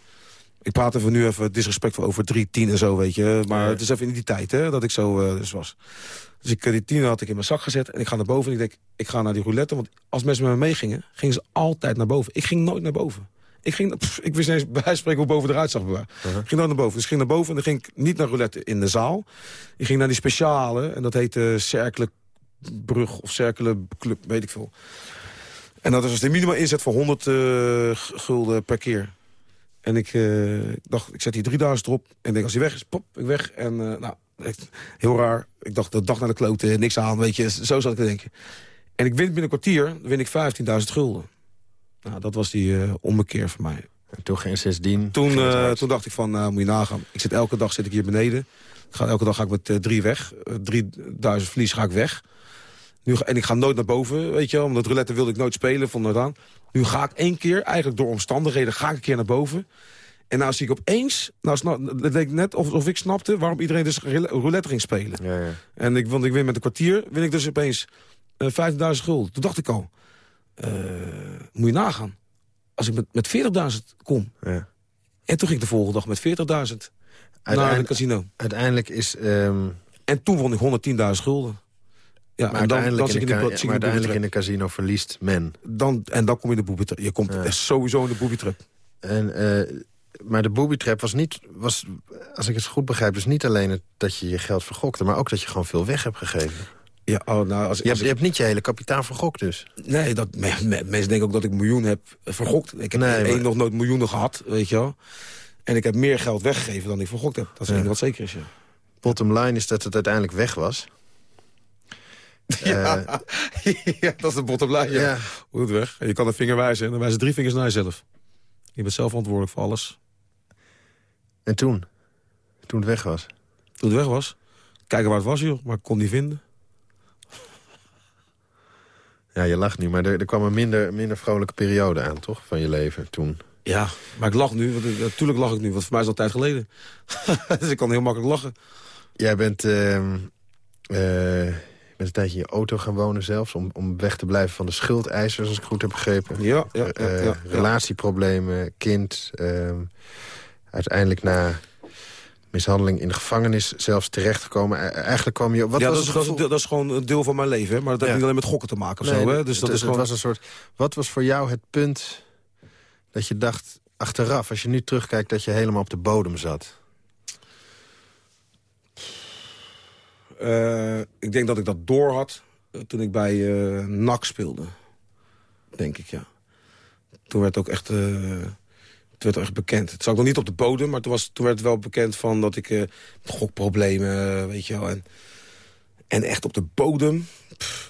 Speaker 4: Ik praat even nu even disrespectvol over 3, 10 en zo, weet je. Maar
Speaker 3: Ja.
Speaker 4: het is even in die tijd, hè, dat ik zo eh, dus was. Dus ik, eh, die 10 had ik in mijn zak gezet. En ik ga naar boven en ik denk, ik ga naar die roulette. Want als mensen met me meegingen, gingen ze altijd naar boven. Ik ging nooit naar boven. Ik, ging, pff, ik wist niet eens bij van spreken hoe boven eruit zag.
Speaker 3: Uh-huh.
Speaker 4: Ik ging nooit naar boven. Dus ik ging naar boven en dan ging ik niet naar roulette in de zaal. Ik ging naar die speciale. En dat heette Cerkelenbrug of Cerkelenclub, weet ik veel. En dat was de minimaal inzet voor 100 eh, gulden per keer. En ik eh, ik dacht, ik zet die 3000 erop. En denk, als hij weg is, pop, ik weg. En eh, nou, echt heel raar. Ik dacht, de dag naar de kloten, niks aan, weet je. Zo zat ik te denken. En ik win binnen een kwartier, win ik 15.000 gulden. Nou, dat was die eh ommekeer voor mij.
Speaker 3: En toen ging sindsdien...
Speaker 4: Toen, toen dacht ik van, moet je nagaan. Ik zit elke dag zit ik hier beneden. Ik ga, elke dag ga ik met drie weg. Eh, 3000 verlies ga ik weg. Nu, en ik ga nooit naar boven, weet je wel. Omdat roulette wilde ik nooit spelen, vond het aan. Nu ga ik één keer, eigenlijk door omstandigheden, ga ik een keer naar boven. En nou zie ik opeens, nou, het leek net alsof ik snapte waarom iedereen dus roulette ging spelen.
Speaker 3: Ja, ja.
Speaker 4: En ik, want ik win met een kwartier, win ik dus opeens eh 15.000 gulden. Toen dacht ik al, eh, moet je nagaan. Als ik met, met 40.000 kom.
Speaker 3: ja.
Speaker 4: En toen ging ik de volgende dag met 40.000 naar een casino.
Speaker 3: uiteindelijk is... ehm,
Speaker 4: En En toen won ik 110.000 gulden. Ja,
Speaker 3: Maar
Speaker 4: en dan,
Speaker 3: uiteindelijk,
Speaker 4: dan
Speaker 3: in,
Speaker 4: zit
Speaker 3: de
Speaker 4: in
Speaker 3: maar uiteindelijk in een casino verliest men.
Speaker 4: dan En dan kom je de booby trap. Je komt
Speaker 3: Ja.
Speaker 4: sowieso in de booby trap.
Speaker 3: En, eh, maar de booby trap was niet, was, als ik het goed begrijp... dus niet alleen het, dat je je geld vergokte... maar ook dat je gewoon veel weg hebt gegeven.
Speaker 4: Ja, oh, nou, als,
Speaker 3: Je
Speaker 4: als
Speaker 3: hebt, je hebt niet je hele kapitaal vergokt dus.
Speaker 4: Nee, dat, me- me- mensen denken ook dat ik miljoen heb vergokt. Ik heb
Speaker 3: Nee,
Speaker 4: één
Speaker 3: maar-
Speaker 4: nog nooit miljoenen gehad, weet je wel. En ik heb meer geld weggegeven dan ik vergokt heb. Dat is
Speaker 3: Ja.
Speaker 4: één wat zeker is, ja.
Speaker 3: Bottom line is dat het uiteindelijk weg was.
Speaker 4: Ja, ja dat is de bottom line, ja.
Speaker 3: Ja.
Speaker 4: Hoe het weg. En je kan een vinger wijzen en dan wijzen drie vingers naar jezelf. Je bent zelf verantwoordelijk voor alles.
Speaker 3: En toen? Toen het weg was.
Speaker 4: Toen het weg was, kijken waar het was, joh. Maar ik kon het niet vinden.
Speaker 3: Ja, je lacht nu, maar er, er kwam een minder, minder vrolijke periode aan, toch? Van je leven toen.
Speaker 4: Ja, maar ik lach nu. Want, ik- natuurlijk lach ik nu, want voor mij is dat tijd geleden. dus ik kan heel makkelijk lachen.
Speaker 3: Jij bent, ehm, eh, bent een tijdje in je auto gaan wonen zelfs... om, om weg te blijven van de schuldeisers, als ik goed heb begrepen.
Speaker 4: Ja, ja, ja,
Speaker 3: Eh,
Speaker 4: ja, ja.
Speaker 3: Relatieproblemen, kind. ehm, uiteindelijk na mishandeling in de gevangenis zelfs terechtgekomen. E- Eigenlijk kwam je... Wat
Speaker 4: ja,
Speaker 3: was
Speaker 4: dat, is, dat,
Speaker 3: gevoel?
Speaker 4: is, dat is gewoon een deel van mijn leven. Hè? Maar dat heeft niet alleen met gokken te maken of
Speaker 3: Nee,
Speaker 4: zo. Hè? Dus dat is gewoon...
Speaker 3: was een soort... Wat was voor jou het punt dat je dacht achteraf... als je nu terugkijkt dat je helemaal op de bodem zat?
Speaker 4: Eh, ik denk dat ik dat door had eh, toen ik bij NAC speelde. Denk ik, ja. Toen werd ook echt, eh, het werd echt bekend. Het zat nog niet op de bodem, maar toen, was, toen werd het wel bekend van dat ik eh, gokproblemen, weet je wel. En, en echt op de bodem,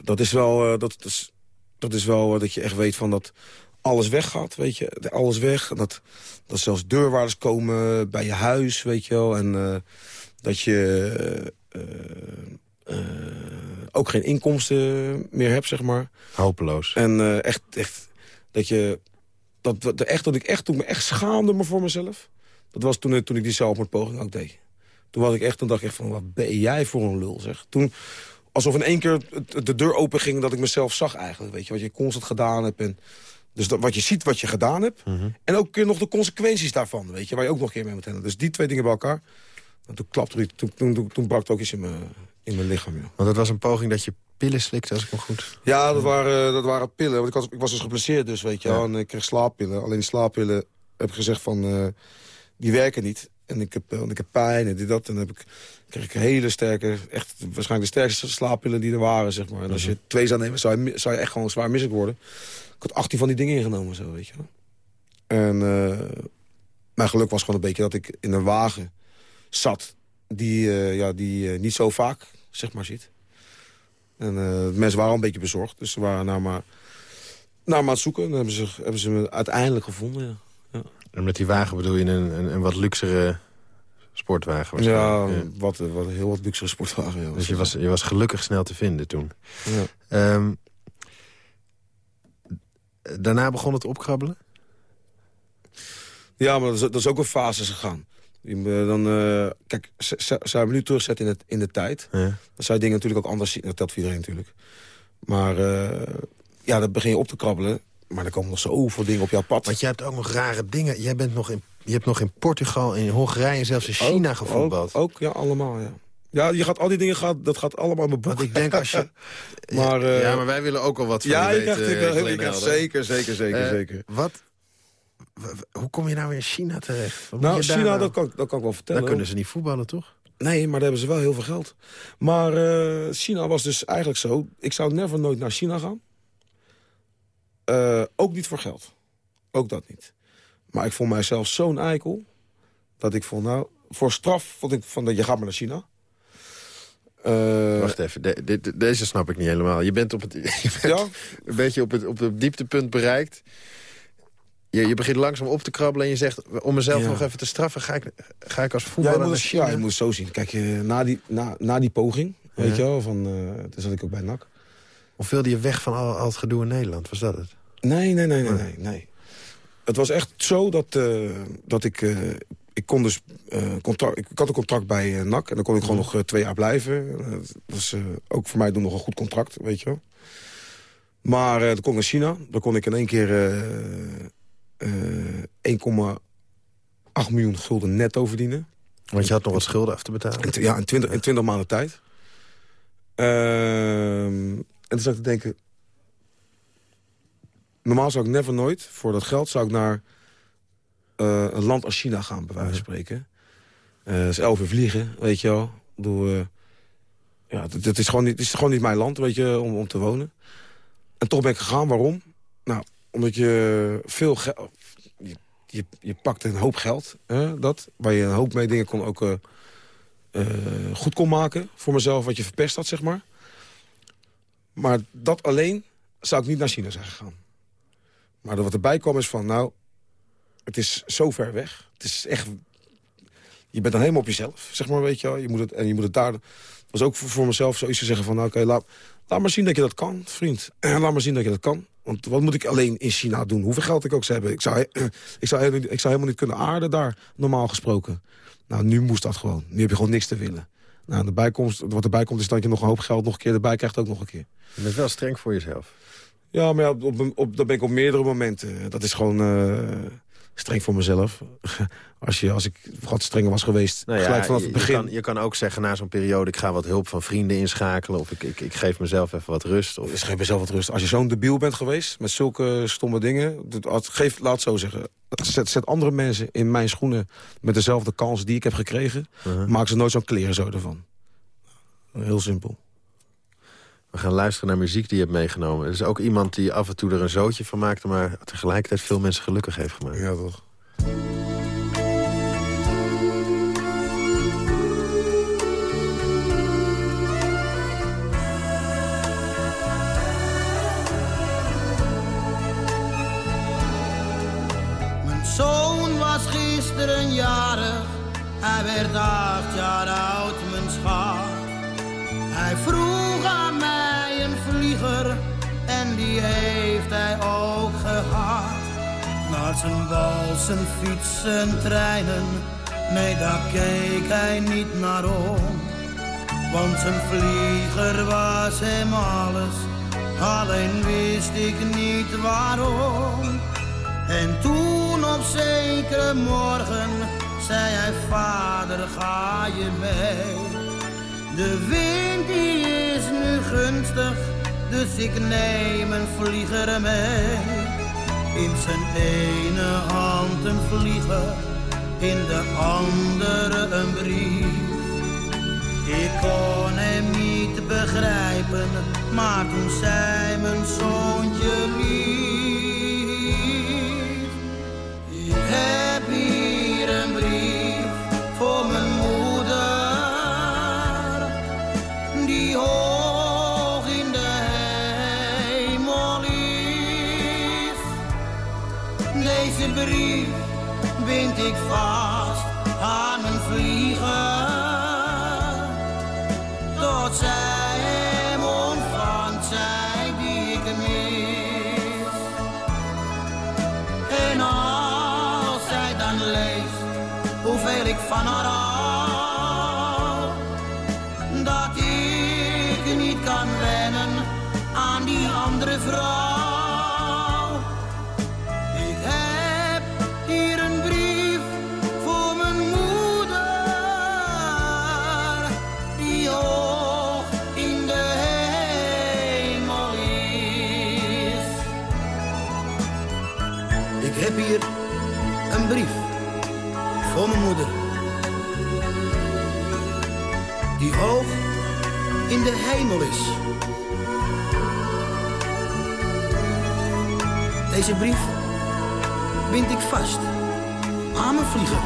Speaker 4: dat is wel, dat, is, dat is wel dat je echt weet van dat alles weggaat, weet je. Alles weg. Dat, dat zelfs deurwaarders komen bij je huis, weet je wel. En dat je ook geen inkomsten meer hebt, zeg maar.
Speaker 3: Hopeloos.
Speaker 4: En eh, echt, echt, dat je... Dat, dat, echt, dat ik echt, toen ik me echt schaamde me voor mezelf. Dat was toen, ik- toen ik die zelfmoordpoging ook deed. Toen, was ik echt, toen dacht ik echt van, wat ben jij voor een lul, zeg. Toen, alsof in één keer de deur open ging dat ik mezelf zag eigenlijk. Weet je, wat je constant gedaan hebt. En, dus dat, wat je ziet wat je gedaan hebt. En ook een keer nog de consequenties daarvan, weet je. Waar je ook nog een keer mee moet handelen. Dus die twee dingen bij elkaar. En toen klapte toen, toen, toen brak het ook iets in mijn, in mijn lichaam, ja.
Speaker 3: Want het was een poging dat je pillen slikte, als ik me goed...
Speaker 4: Ja, dat waren, eh, dat waren pillen. Want ik was, ik was dus geblesseerd dus, weet je.
Speaker 3: Ja.
Speaker 4: En ik kreeg slaappillen. Alleen die slaappillen heb ik gezegd van... eh, die werken niet. En ik heb, eh, want ik heb pijn en dit, dat. En dan heb ik, kreeg ik hele sterke... Echt waarschijnlijk de sterkste slaappillen die er waren, zeg maar. En als je twee zou nemen, zou je, zou je echt gewoon zwaar misselijk worden. Ik had 18 van die dingen ingenomen, zo, weet je wel. En eh, mijn geluk was gewoon een beetje dat ik in een wagen zat... die, eh, ja, die je niet zo vaak, zeg maar, ziet. En eh, mensen waren al een beetje bezorgd. Dus ze waren naar maar, naar me aan het zoeken. En dan hebben ze, hebben ze me uiteindelijk gevonden, ja.
Speaker 3: En met die wagen bedoel je een, een, een wat luxere sportwagen
Speaker 4: Ja,
Speaker 3: waarschijnlijk. Ja.
Speaker 4: Wat, wat heel wat luxere sportwagen. Ja.
Speaker 3: Dus je was, je was gelukkig snel te vinden toen.
Speaker 4: Ja.
Speaker 3: Ehm, daarna begon het opkrabbelen?
Speaker 4: Ja, maar dat is, dat is ook een fase gegaan. Eh, dan, eh, kijk, zou je nu terugzetten in, het, in de tijd...
Speaker 3: Ja.
Speaker 4: dan zou je dingen natuurlijk ook anders zien. Dat telt voor iedereen natuurlijk. Maar eh, ja, dan begin je op te krabbelen. Maar er komen nog zoveel dingen op jouw pad.
Speaker 3: Want jij hebt ook nog rare dingen. Jij bent nog in, je hebt nog in Portugal, in Hongarije en zelfs in China
Speaker 4: Ook-
Speaker 3: gevoetbald.
Speaker 4: Ook, ook, ja, allemaal, ja. Ja, je gaat al die dingen, gaat, dat gaat allemaal in mijn boek.
Speaker 3: Want ik denk als je...
Speaker 4: Maar,
Speaker 3: ja, maar wij willen ook al wat van
Speaker 4: Ja,
Speaker 3: je weten,
Speaker 4: ik
Speaker 3: Glenn
Speaker 4: ik
Speaker 3: Helder.
Speaker 4: zeker, zeker, zeker, zeker.
Speaker 3: Wat, hoe kom je nou weer in China terecht? Wat
Speaker 4: Nou, China,
Speaker 3: nou-
Speaker 4: dat kan, dat kan ik wel vertellen.
Speaker 3: Daar kunnen ze niet voetballen, toch?
Speaker 4: Nee, maar daar hebben ze wel heel veel geld. Maar eh, China was dus eigenlijk zo... Ik zou never nooit naar China gaan. Eh, ook niet voor geld. Ook dat niet. Maar ik vond mijzelf zo'n eikel... dat ik vond, nou... Voor straf vond ik van dat je gaat maar naar China. Eh,
Speaker 3: Wacht even, de- de- de- deze snap ik niet helemaal. Je bent, op het, je bent
Speaker 4: Ja.
Speaker 3: een beetje op het, op het dieptepunt bereikt. Je, je begint langzaam op te krabbelen en je zegt... om mezelf
Speaker 4: Ja.
Speaker 3: nog even te straffen, ga ik, ga ik als
Speaker 4: Ja, je
Speaker 3: voetballer
Speaker 4: moet, het- ja, je moet het zo zien. Kijk, eh, na, die, na, na die poging, weet je wel, van, eh toen zat ik ook bij NAC.
Speaker 3: Of wilde je weg van al, al het gedoe in Nederland? Was dat het?
Speaker 4: Nee, nee, nee, nee, nee. nee. Het was echt zo dat, eh, dat ik... ik kon dus contract, ik had een contract bij NAC en dan kon ik gewoon nog twee jaar blijven. Dat was ook voor mij toen nog een goed contract, weet je wel. Maar dan kon ik naar China. Dan kon ik in één keer eh, eh, 1,8 miljoen gulden netto verdienen.
Speaker 3: Want je had nog wat schulden af te betalen.
Speaker 4: Ja, in 20, in 20 maanden tijd. Ehm, en toen zat ik te denken... Normaal zou ik never nooit, voor dat geld, zou ik naar eh, een land als China gaan, bij wijze van spreken. Uh, dat is elf uur vliegen, weet je wel. Uh, ja, het, is gewoon niet, is gewoon niet mijn land, weet je, om, om te wonen. En toch ben ik gegaan. Waarom? Nou, omdat je veel geld... Je, je, je, pakt een hoop geld, hè, dat, waar je een hoop mee dingen kon ook goed kon maken. Voor mezelf, wat je verpest had, zeg maar. Maar dat alleen zou ik niet naar China zijn gegaan. Maar wat erbij kwam is van, nou, het is zo ver weg. Het is echt... Je bent dan helemaal op jezelf, zeg maar, weet je wel. Je moet het, en je moet het daar... Was ook voor, voor mezelf zoiets te zeggen van... Nou, oké, laat, laat maar zien dat je dat kan, vriend. laat maar zien dat je dat kan. Want wat moet ik alleen in China doen? Hoeveel geld ik ook zou hebben? Ik zou, ik zou, ik zou helemaal niet kunnen aarden daar, normaal gesproken. Nou, nu moest dat gewoon. Nu heb je gewoon niks te willen. Nou, de bijkomst, wat erbij komt is dat je nog een hoop geld nog een keer erbij krijgt ook nog een keer.
Speaker 3: Je bent wel streng voor jezelf.
Speaker 4: Ja, maar ja, op, op, dat ben ik op meerdere momenten. Dat is gewoon uh, streng voor mezelf. als, je, als ik wat strenger was geweest, nou ja, gelijk vanaf het begin.
Speaker 3: Je kan, je kan ook zeggen na zo'n periode... ik ga wat hulp van vrienden inschakelen... of ik, ik, ik geef mezelf even wat rust. Of...
Speaker 4: Ik geef mezelf wat rust. Als je zo'n debiel bent geweest met zulke stomme dingen... Geef, laat het zo zeggen. Zet, zet andere mensen in mijn schoenen... met dezelfde kans die ik heb gekregen. Uh Maak ze nooit zo'n kleren zo ervan. Heel simpel.
Speaker 3: We gaan luisteren naar muziek die je hebt meegenomen. Er is ook iemand die af en toe er een zootje van maakte... maar tegelijkertijd veel mensen gelukkig heeft gemaakt.
Speaker 4: Ja, toch.
Speaker 6: Mijn zoon was gisteren jarig. Hij werd acht jaar oud, mijn schat. Hij vroeg aan mij en die heeft hij ook gehad. Naar zijn bal, zijn fiets, zijn treinen, nee daar keek hij niet naar om. Want zijn vlieger was hem alles, alleen wist ik niet waarom. En toen op zekere morgen zei hij, vader ga je mee? De wind die is nu gunstig, dus ik neem een vlieger mee. In zijn ene hand een vlieger, in de andere een brief. Ik kon hem niet begrijpen, maar toen zei mijn zoontje lief. Brief bind ik vast aan mijn vlieger. Tot zij hem ontvangt, zij die ik mis. En als zij dan leest hoeveel ik van haar Die hoog in de hemel is. Deze brief bind ik vast aan mijn vlieger.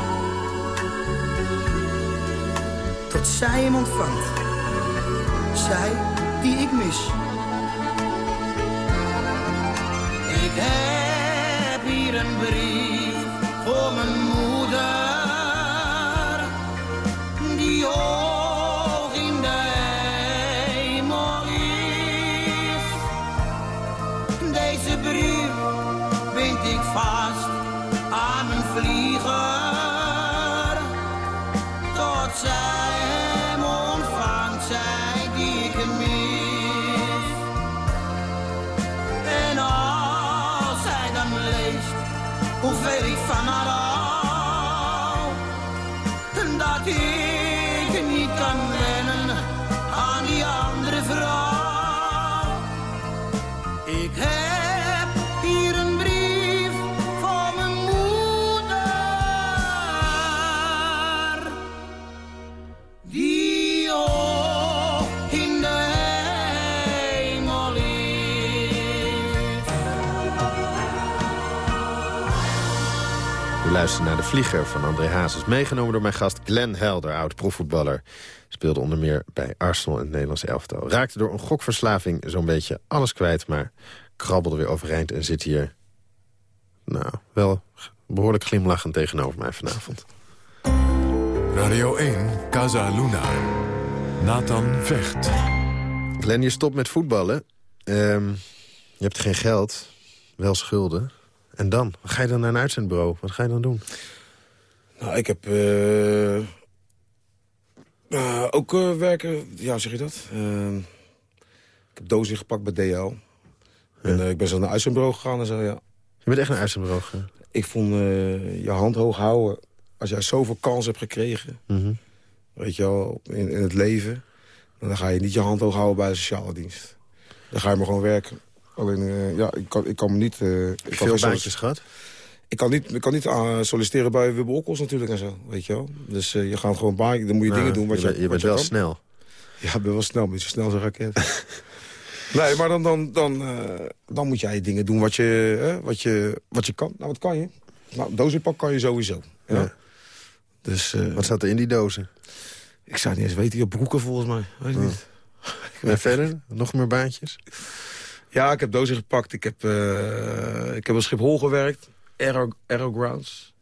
Speaker 6: Tot zij hem ontvangt. Zij die ik mis. Ik heb hier een brief voor mijn moeder. hoog Vlieger van
Speaker 3: André Hazes. Meegenomen door mijn gast Glenn Helder, oud-profvoetballer. Speelde onder meer bij Arsenal en het Nederlands elftal. Raakte door een gokverslaving zo'n beetje alles kwijt... maar krabbelde weer overeind en zit hier... nou, wel behoorlijk glimlachend tegenover mij vanavond.
Speaker 2: Radio 1, Casa Luna. Nathan Vecht.
Speaker 3: Glenn, je stopt met voetballen. Ehm, je hebt geen geld, wel schulden. En dan? Wat ga je dan naar een uitzendbureau? Wat ga je dan doen?
Speaker 4: Nou, ik heb eh, eh, ook eh, werken, ja, zeg je dat? Ik heb dozen gepakt bij DL. En ik ben zo naar uitzendbureau gegaan en zo, ja.
Speaker 3: Je bent echt naar een uitzendbureau gegaan?
Speaker 4: Ik vond je hand hoog houden, als jij zoveel kans hebt gekregen...
Speaker 3: Mhm.
Speaker 4: weet je wel, in, in het leven... dan ga je niet je hand hoog houden bij de sociale dienst. Dan ga je maar gewoon werken. Alleen, eh, ja, ik kan, ik kan me niet... eh, ik kan
Speaker 3: Veel
Speaker 4: geen
Speaker 3: baantjes gehad?
Speaker 4: Ik kan niet, ik kan niet eh, solliciteren bij Wubbe Okkels natuurlijk en zo, weet je wel. Dus je gaat gewoon baan, dan moet je dingen doen wat je,
Speaker 3: je, bent- je bent wel
Speaker 4: kan.
Speaker 3: snel.
Speaker 4: Ja, ik ben wel snel, maar zo snel als een raket. nee, maar dan, dan, dan, dan moet jij dingen doen wat je, hè, wat, je, wat je kan. Nou, wat kan je? Nou, dozenpak kan je sowieso. Ja.
Speaker 3: Ja.
Speaker 4: Dus
Speaker 3: Wat zat er in die dozen?
Speaker 4: ik zou het niet eens weten. Je broeken volgens mij. Weet ik niet.
Speaker 3: En verder? Nog meer baantjes?
Speaker 4: Ja, ik heb dozen gepakt. Ik heb, eh, ik heb op Schiphol gewerkt. Aero, Aero Grounds.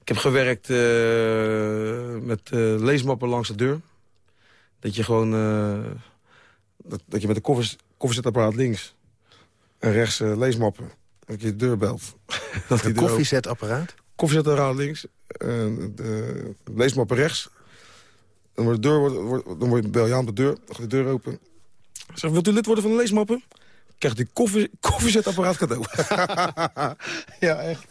Speaker 4: Ik heb gewerkt eh, met eh, leesmappen langs de deur. Dat je gewoon... dat, dat je met een koffers, koffiezetapparaat links en rechts leesmappen... dat je de deur belt. dat
Speaker 3: Een
Speaker 4: open-
Speaker 3: koffiezetapparaat?
Speaker 4: koffiezetapparaat links, en de leesmappen rechts. Dan, wordt de deur, wordt, wordt- dan wordt, bel je aan de deur, dan gaat de deur open. Zeg, wilt u lid worden van de leesmappen? Krijgt die koffie, koffiezetapparaat cadeau. ja, echt.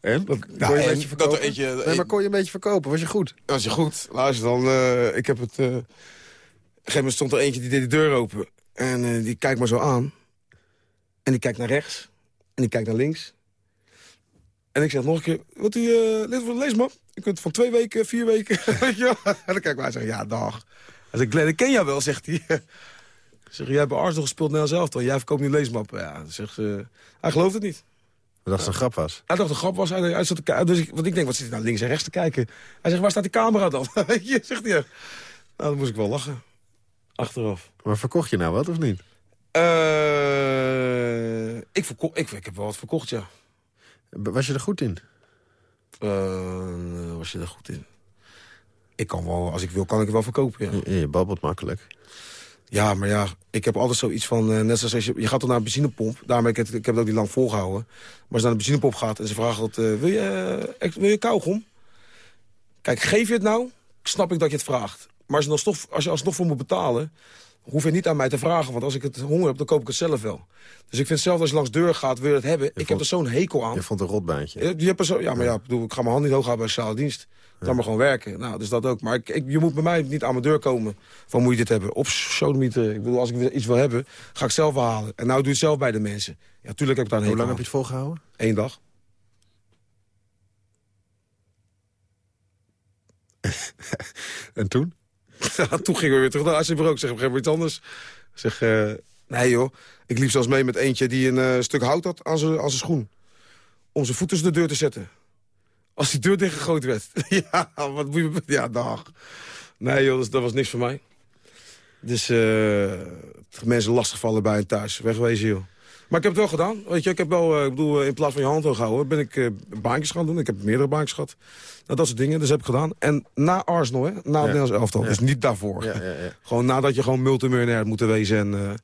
Speaker 3: En? Kon
Speaker 4: Nou,
Speaker 3: je een
Speaker 4: en
Speaker 3: beetje
Speaker 4: dat
Speaker 3: verkopen?
Speaker 4: er eentje-
Speaker 3: nee, maar kon je een beetje verkopen? Was je goed?
Speaker 4: Als je goed, luister dan. eh, ik heb het... eh, op een gegeven moment stond er eentje die deed de deur open. En eh, die kijkt me zo aan. En die kijkt naar rechts. En die kijkt naar links. En ik zeg nog een keer, wilt u eh, lid de leesmap? Je kunt van twee weken, vier weken, weet je wel. En dan kijkt mij en zegt, ja, dag. Hij zegt, Glenn, ik ken jou wel, zegt hij. Ik zeg, jij hebt bij Arsenal gespeeld, Nederlands elftal. Jij verkoopt nu leesmappen. Ja, dan zegt ze, hij gelooft het niet.
Speaker 3: Dat dacht een grap was.
Speaker 4: Hij dacht de grap was, hij, hij zat te. Dus ik, want ik denk, wat zit hij nou links en rechts te kijken? Hij zegt, waar staat die camera dan? Je, zegt hij. Nou, dan moest ik wel lachen. Achteraf.
Speaker 3: Maar verkocht je nou wat of niet?
Speaker 4: Eh, ik, verko ik, ik heb wel wat verkocht, ja.
Speaker 3: Was je er goed in?
Speaker 4: Eh, was je er goed in? Ik kan wel, als ik wil, kan ik het wel verkopen, ja.
Speaker 3: Je, je babbelt makkelijk.
Speaker 4: Ja, maar ja, ik heb altijd zoiets van... eh, net zoals als je, je gaat dan naar een benzinepomp. Daarom heb ik het, ik heb het ook niet lang volgehouden. Maar als je naar de benzinepomp gaat en ze vragen... Dat, eh, wil, je, ex- wil je kauwgom? Kijk, geef je het nou, snap ik dat je het vraagt. Maar als je, als je alsnog voor moet betalen... hoef je niet aan mij te vragen. Want als ik het honger heb, dan koop ik het zelf wel. Dus ik vind zelf als je langs de deur gaat, wil je het hebben. ik heb er zo'n hekel aan.
Speaker 3: Je vond een rotbaantje.
Speaker 4: Ja, die hebt er zo, ja, maar ja, ik bedoel, ik ga mijn hand niet hoog houden bij sociale dienst. Laat maar gewoon werken. Nou, dus dat ook. Maar ik, ik- je moet bij mij niet aan mijn deur komen van moet je dit hebben. Op sodemieten. Ik bedoel, als ik iets wil hebben, ga ik zelf halen. En nou doe je het zelf bij de mensen. Ja, tuurlijk heb ik daar een
Speaker 3: Hoe lang heb je het volgehouden?
Speaker 4: Eén dag.
Speaker 3: En toen?
Speaker 4: Toen gingen we weer terug naar. Ik zeg, moment iets anders. Zeg, eh, nee joh. Ik liep zelfs mee met eentje die een eh, stuk hout had aan zijn schoen. Om zijn voet tussen de deur te zetten. Als die deur dichtgegooid werd. ja, wat moet je... Ja, dag. Nee joh, dat, dat was niks voor mij. Dus eh mensen lastigvallen bij een thuis. Wegwezen joh. Maar ik heb het wel gedaan. Weet je, ik heb wel, eh, ik bedoel, eh, in plaats van je hand hoog houden, ben ik eh, baantjes gaan doen. Ik heb meerdere baantjes gehad. Nou, dat soort dingen, dus heb ik gedaan. En na Arsenal, hè, na het Nederlands elftal. Dus niet daarvoor.
Speaker 3: Ja, ja, ja.
Speaker 4: Gewoon nadat je gewoon multimiljonair had moeten wezen. En,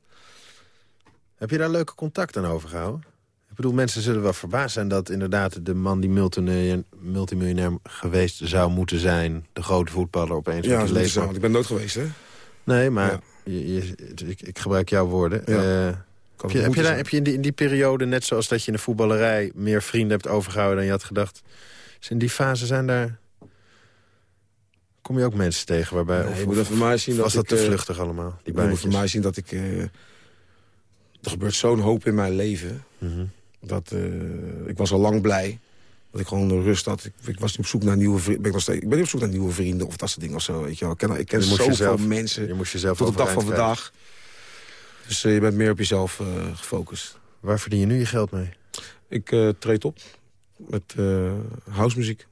Speaker 3: Heb je daar leuke contacten aan overgehouden? Ik bedoel, mensen zullen wel verbaasd zijn dat inderdaad de man die multimiljonair, multimiljonair geweest zou moeten zijn... de grote voetballer opeens
Speaker 4: ja, zo moet het zijn, want ik ben nooit geweest, hè.
Speaker 3: Nee, maar
Speaker 4: Ja.
Speaker 3: je, je- ik, ik gebruik jouw woorden.
Speaker 4: Ja.
Speaker 3: Heb je, heb je,
Speaker 4: moeten
Speaker 3: daar,
Speaker 4: zijn.
Speaker 3: heb je in, die, in die periode, net zoals dat je in de voetballerij... meer vrienden hebt overgehouden dan je had gedacht... Dus in die fase zijn daar... Kom je ook mensen tegen waarbij...
Speaker 4: Nee,
Speaker 3: of-
Speaker 4: je moet
Speaker 3: of-
Speaker 4: even voor mij zien
Speaker 3: of was
Speaker 4: dat
Speaker 3: dat
Speaker 4: ik,
Speaker 3: te
Speaker 4: eh,
Speaker 3: vluchtig allemaal, die
Speaker 4: Je moet voor mij zien dat ik... eh, er gebeurt zo'n hoop in mijn leven.
Speaker 3: Mhm.
Speaker 4: Dat, eh, ik was al lang blij. Dat ik gewoon de rust had. Ik, ik was op zoek naar nieuwe vrienden. Ben ik, nog steeds, ik ben niet op zoek naar nieuwe vrienden of dat soort dingen of zo. Weet je wel. Ik ken, ik ken
Speaker 3: Je moest
Speaker 4: zoveel
Speaker 3: jezelf-
Speaker 4: mensen
Speaker 3: Je moest jezelf
Speaker 4: tot de dag van vandaag. Dus eh, je bent meer op jezelf eh, gefocust.
Speaker 3: Waar verdien je nu je geld mee?
Speaker 4: Ik eh, treed op met housemuziek.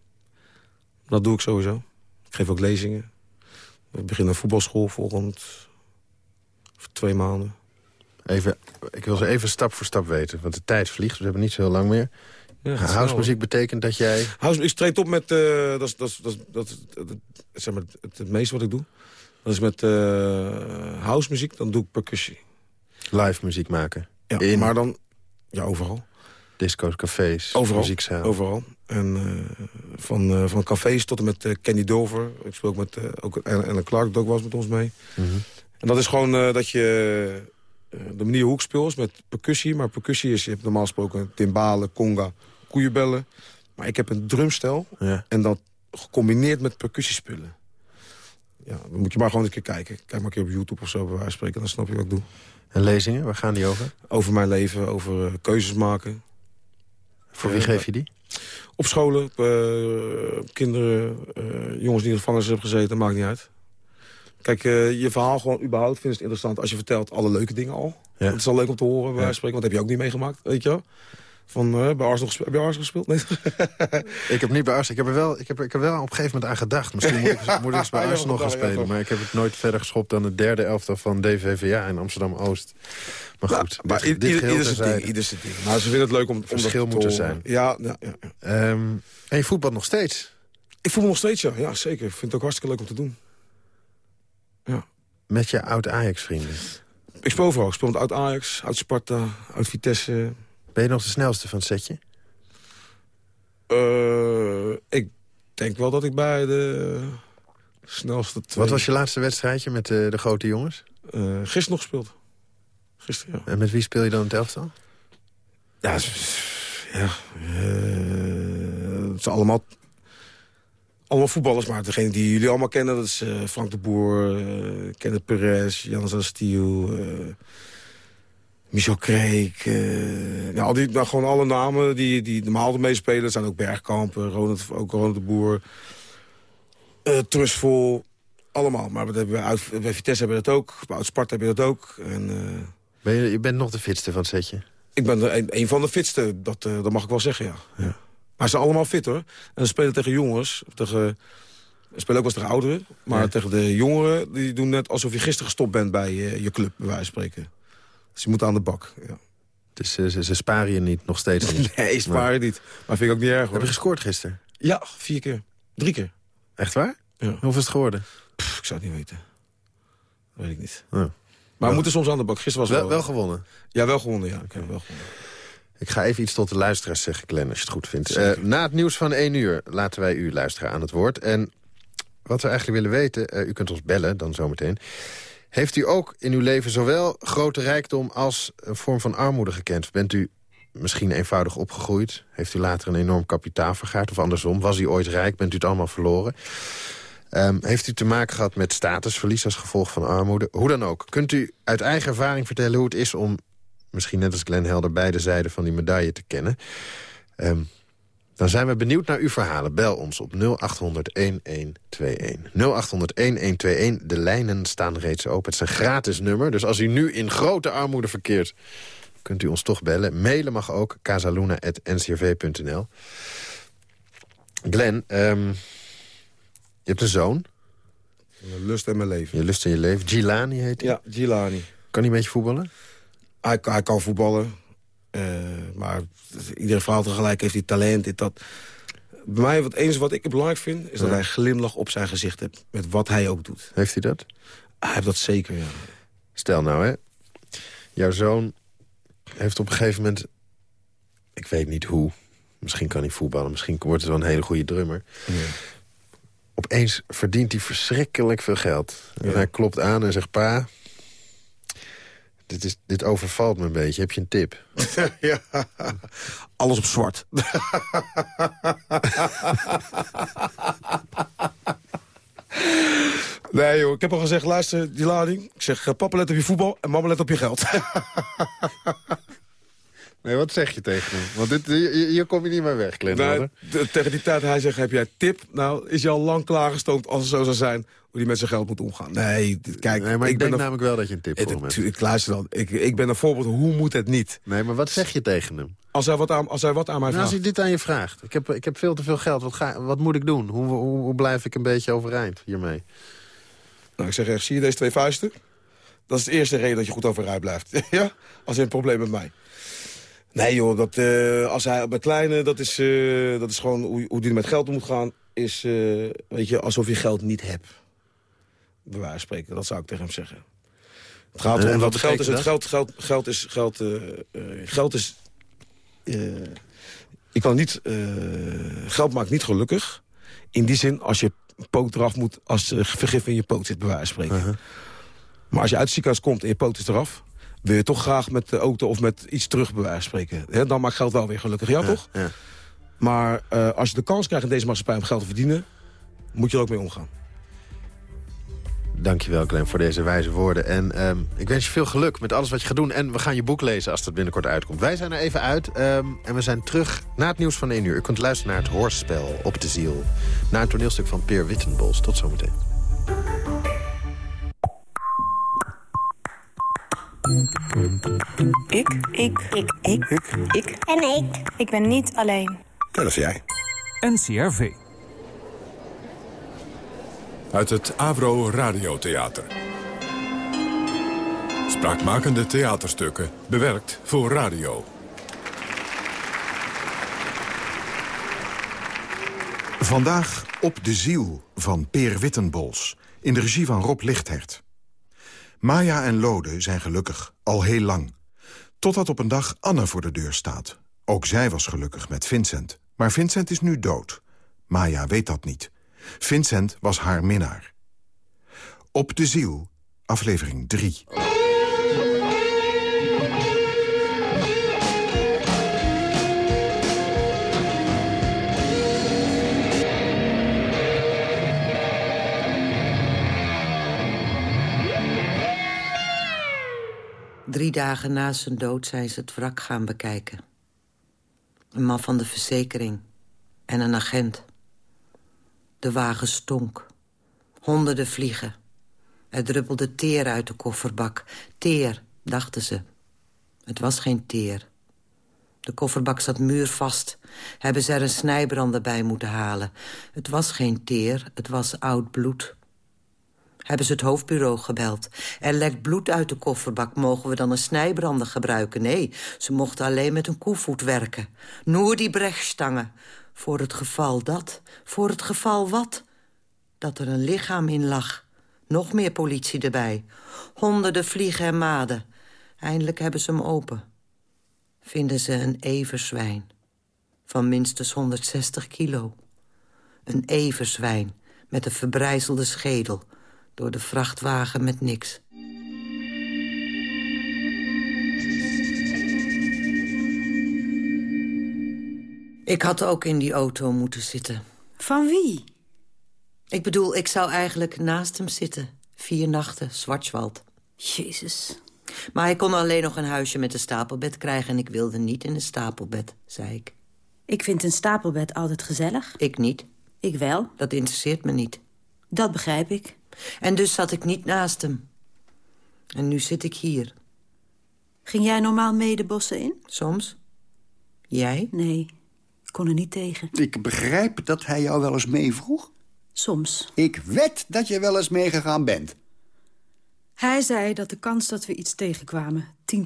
Speaker 4: Dat doe ik sowieso. Ik geef ook lezingen. We beginnen een voetbalschool volgend... voor twee maanden.
Speaker 3: Even, ik wil ze even stap voor stap weten, want de tijd vliegt. We hebben niet zo heel lang meer. Ja, Housemuziek betekent dat jij...
Speaker 4: House, ik treed op met... Uh, dat is, dat, dat, dat, dat, zeg maar, het, het meeste wat ik doe. Dat is met uh, housemuziek, dan doe ik percussie.
Speaker 3: Live muziek maken?
Speaker 4: Ja, In... maar dan... Ja, overal.
Speaker 3: Disco's, cafés,
Speaker 4: overal,
Speaker 3: muziekzaal.
Speaker 4: Overal. En uh, van, uh, van cafés tot en met uh, Kenny Dover. Ik speel ook met ook Ellen Clark, dat ook was met ons mee. Mm -hmm. En dat is gewoon dat je... de manier hoe ik speel is met percussie. Maar percussie is, je hebt normaal gesproken timbalen, conga, koeienbellen. Maar ik heb een drumstel. Ja. En dat gecombineerd met percussiespullen. Ja, dan moet je maar gewoon een keer kijken. Kijk maar een keer op YouTube of zo, bij wijze spreken. Dan snap je wat ik doe.
Speaker 3: En lezingen, waar gaan die over?
Speaker 4: Over mijn leven, over keuzes maken.
Speaker 3: Voor wie geef je die?
Speaker 4: Op scholen, uh, kinderen, uh, jongens die in de gevangenis hebben gezeten, maakt niet uit. Kijk, uh, je verhaal gewoon überhaupt vind het interessant als je vertelt alle leuke dingen al. Ja. Het is al leuk om te horen, bij ja. spreken, want dat heb je ook niet meegemaakt, weet je wel. Van, uh, bij Arsenal gespeeld. Heb je Arsenal gespeeld? Nee.
Speaker 3: ik heb niet bij Arsenal. Ik heb er wel, ik heb, ik heb wel op een gegeven moment aan gedacht. Misschien moet ik, moet ik eens bij Arsenal gaan spelen. Maar ik heb het nooit verder geschopt dan het derde elftal van DVVA in Amsterdam-Oost. Maar goed,
Speaker 4: maar dit, dit ieder, ieder, zijn ding, ieder ding. Maar ze vinden het leuk om, om
Speaker 3: verschil moeten zijn.
Speaker 4: Ja, ja, ja,
Speaker 3: ja. Um, en je voetbal nog steeds?
Speaker 4: Ik voetbal nog steeds, ja. Ja, zeker. Ik vind het ook hartstikke leuk om te doen. Ja.
Speaker 3: Met je oud-Ajax-vrienden?
Speaker 4: Ik speel overal. Ik speel met oud-Ajax, oud-Sparta, oud-Vitesse.
Speaker 3: Ben je nog de snelste van het setje?
Speaker 4: Uh, ik denk wel dat ik bij de snelste twee...
Speaker 3: Wat was je laatste wedstrijdje met de, de grote jongens?
Speaker 4: Uh, gisteren nog gespeeld. Gisteren, ja.
Speaker 3: En met wie speel je dan het elftal?
Speaker 4: Ja, ja uh, het zijn allemaal, allemaal voetballers, maar degene die jullie allemaal kennen... dat is Frank de Boer, Kenneth Perez, Jan Zastiel... Michel Kreek. ja, al die, nou, gewoon alle namen die, die normaal meespelen. zijn ook Bergkampen, Ronald, ook Ronald de Boer. Uh, Trustful, allemaal. Maar dat hebben we uit, bij Vitesse hebben we dat ook. Bij Sparta hebben we dat ook. En, uh,
Speaker 3: ben je, je bent nog de fitste van het setje?
Speaker 4: Ik ben een, een van de fitste, dat, dat mag ik wel zeggen, ja. ja. Maar ze zijn allemaal fit, hoor. En ze spelen tegen jongens, tegen... Ze spelen ook wel eens tegen ouderen. Maar ja. tegen de jongeren, die doen net alsof je gisteren gestopt bent bij je club, bij wijze van spreken. Dus je moet aan de bak, ja.
Speaker 3: Dus ze, ze, sparen je niet, nog steeds niet?
Speaker 4: nee, sparen maar... niet. Maar vind ik ook niet erg, hoor.
Speaker 3: Heb je gescoord gisteren?
Speaker 4: Ja, vier keer. Drie keer.
Speaker 3: Echt waar?
Speaker 4: Ja.
Speaker 3: Hoeveel is het geworden?
Speaker 4: Pff, ik zou het niet weten. weet ik niet. Ja. Maar we moeten soms aan de bak. Gisteren was
Speaker 3: wel,
Speaker 4: wel,
Speaker 3: wel gewonnen?
Speaker 4: Ja, wel gewonnen, ja. Okay. wel gewonnen.
Speaker 3: Ik ga even iets tot de luisteraars zeggen, Glenn, als je het goed vindt. Uh, na het nieuws van 1 uur laten wij u luisteren aan het woord. En wat we eigenlijk willen weten, uh, u kunt ons bellen dan zometeen... Heeft u ook in uw leven zowel grote rijkdom als een vorm van armoede gekend? Bent u misschien eenvoudig opgegroeid? Heeft u later een enorm kapitaal vergaard? Of andersom, was u ooit rijk? Bent u het allemaal verloren? Um, heeft u te maken gehad met statusverlies als gevolg van armoede? Hoe dan ook. Kunt u uit eigen ervaring vertellen hoe het is om... misschien net als Glenn Helder beide zijden van die medaille te kennen? Um, dan zijn we benieuwd naar uw verhalen. Bel ons op 0800-1121. 0800-1121. De lijnen staan reeds open. Het is een gratis nummer, dus als u nu in grote armoede verkeert... kunt u ons toch bellen. Mailen mag ook, casaluna.ncrv.nl. Glenn, um, je hebt een zoon.
Speaker 4: Mijn lust en mijn leven.
Speaker 3: Je lust in je leven. Gilani heet hij?
Speaker 4: Ja, Gilani.
Speaker 3: Kan hij een beetje voetballen?
Speaker 4: Hij, hij kan voetballen. Uh, maar iedere vrouw tegelijk heeft hij talent. Dit, dat. Bij mij, het enige wat ik belangrijk vind... is dat hij glimlach op zijn gezicht heeft. Met wat hij ook doet.
Speaker 3: Heeft hij dat?
Speaker 4: Hij heeft dat zeker, ja.
Speaker 3: Stel nou, hè. Jouw zoon heeft op een gegeven moment... Ik weet niet hoe. Misschien kan hij voetballen. Misschien wordt het wel een hele goede drummer. Ja. Opeens verdient hij verschrikkelijk veel geld. En hij klopt aan en zegt... Pa, dit, is, dit overvalt me een beetje. Heb je een tip?
Speaker 4: ja, alles op zwart. nee joh, ik heb al gezegd, luister, die lading. Ik zeg, papa let op je voetbal en mama let op je geld.
Speaker 3: Nee, wat zeg je tegen hem? Want dit, hier, hier kom je niet meer weg, Glenn.
Speaker 4: Nou, tegen die tijd hij zegt, heb jij tip? Nou, is je al lang klaargestoomd als het zo zou zijn... hoe die met zijn geld moet omgaan. Nee, kijk,
Speaker 3: nee, maar ik, denk namelijk wel dat je een tip voor
Speaker 4: Ik,
Speaker 3: hem hebt.
Speaker 4: ik, luister dan. Ik, ik ben een voorbeeld, hoe moet het niet?
Speaker 3: Nee, maar wat zeg je tegen hem?
Speaker 4: Als hij wat aan, als hij wat aan mij
Speaker 3: Nou, als
Speaker 4: vraagt.
Speaker 3: hij dit aan je vraagt. Ik heb, ik heb veel te veel geld. Wat, ga, wat moet ik doen? Hoe, hoe, hoe blijf ik een beetje overeind hiermee?
Speaker 4: Nou, ik zeg echt, zie je deze twee vuisten? Dat is de eerste reden dat je goed overeind blijft. ja? Als je een probleem met mij. Nee joh, dat, eh, als hij bij kleine, dat is, eh, dat is gewoon hoe, hoe die met geld om moet gaan. Is, eh, weet je, alsof je geld niet hebt. Bij wijze van spreken, dat zou ik tegen hem zeggen. Het gaat
Speaker 3: En
Speaker 4: om
Speaker 3: wat
Speaker 4: dat geld is, het geld, geld, geld is, geld, geld is, ik kan niet, geld maakt niet gelukkig. In die zin, als je poot eraf moet, als vergif in je poot zit, bij wijze van spreken. Maar als je uit het ziekenhuis komt en je poot is eraf... wil je toch graag met de auto of met iets terug, bij wijze van spreken. Dan maakt geld wel weer gelukkig, ja, toch?
Speaker 3: Ja.
Speaker 4: Maar eh, als je de kans krijgt in deze maatschappij om geld te verdienen... moet je er ook mee omgaan.
Speaker 3: Dankjewel, Glenn, voor deze wijze woorden. En ehm, ik wens je veel geluk met alles wat je gaat doen. En we gaan je boek lezen als dat binnenkort uitkomt. Wij zijn er even uit ehm, en we zijn terug na het nieuws van 1 uur. U kunt luisteren naar het hoorspel Op de Ziel. Naar een toneelstuk van Peer Wittenbols. Tot zometeen.
Speaker 7: Ik. Ik. Ik. Ik. Ik.
Speaker 8: En ik.
Speaker 7: Ik ben niet alleen.
Speaker 9: Dat is jij.
Speaker 10: NCRV.
Speaker 2: Uit het Avro Radiotheater. Spraakmakende theaterstukken, bewerkt voor radio.
Speaker 9: Vandaag Op de Ziel van Peer Wittenbols. In de regie van Rob Lichthert. Maya en Lode zijn gelukkig, al heel lang. Totdat op een dag Anne voor de deur staat. Ook zij was gelukkig met Vincent. Maar Vincent is nu dood. Maya weet dat niet. Vincent was haar minnaar. Op de Ziel, aflevering 3.
Speaker 11: Drie dagen na zijn dood zijn ze het wrak gaan bekijken. Een man van de verzekering en een agent. De wagen stonk. Honderden vliegen. Er druppelde teer uit de kofferbak. Teer, dachten ze. Het was geen teer. De kofferbak zat muurvast. Hebben ze er een snijbrander bij moeten halen. Het was geen teer, het was oud bloed. Hebben ze het hoofdbureau gebeld. Er lekt bloed uit de kofferbak. Mogen we dan een snijbrander gebruiken? Nee, ze mochten alleen met een koevoet werken. Noer die brechstangen. Voor het geval dat. Voor het geval wat? Dat er een lichaam in lag. Nog meer politie erbij. Honderden vliegen en maden. Eindelijk hebben ze hem open. Vinden ze een everzwijn. Van minstens 160 kilo. Een everzwijn met een verbrijzelde schedel door de vrachtwagen met niks. Ik had ook in die auto moeten zitten.
Speaker 7: Van wie?
Speaker 11: Ik bedoel, ik zou eigenlijk naast hem zitten. Vier nachten, Zwartswald.
Speaker 7: Jezus.
Speaker 11: Maar hij kon alleen nog een huisje met een stapelbed krijgen... en ik wilde niet in een stapelbed, zei ik.
Speaker 7: Ik vind een stapelbed altijd gezellig.
Speaker 11: Ik niet.
Speaker 7: Ik wel.
Speaker 11: Dat interesseert me niet.
Speaker 7: Dat begrijp ik.
Speaker 11: En dus zat ik niet naast hem. En nu zit ik hier.
Speaker 7: Ging jij normaal mee de bossen in?
Speaker 11: Soms. Jij?
Speaker 7: Nee, ik kon er niet tegen.
Speaker 12: Ik begrijp dat hij jou wel eens meevroeg.
Speaker 7: Soms.
Speaker 12: Ik wed dat je wel eens meegegaan bent.
Speaker 7: Hij zei dat de kans dat we iets tegenkwamen 10%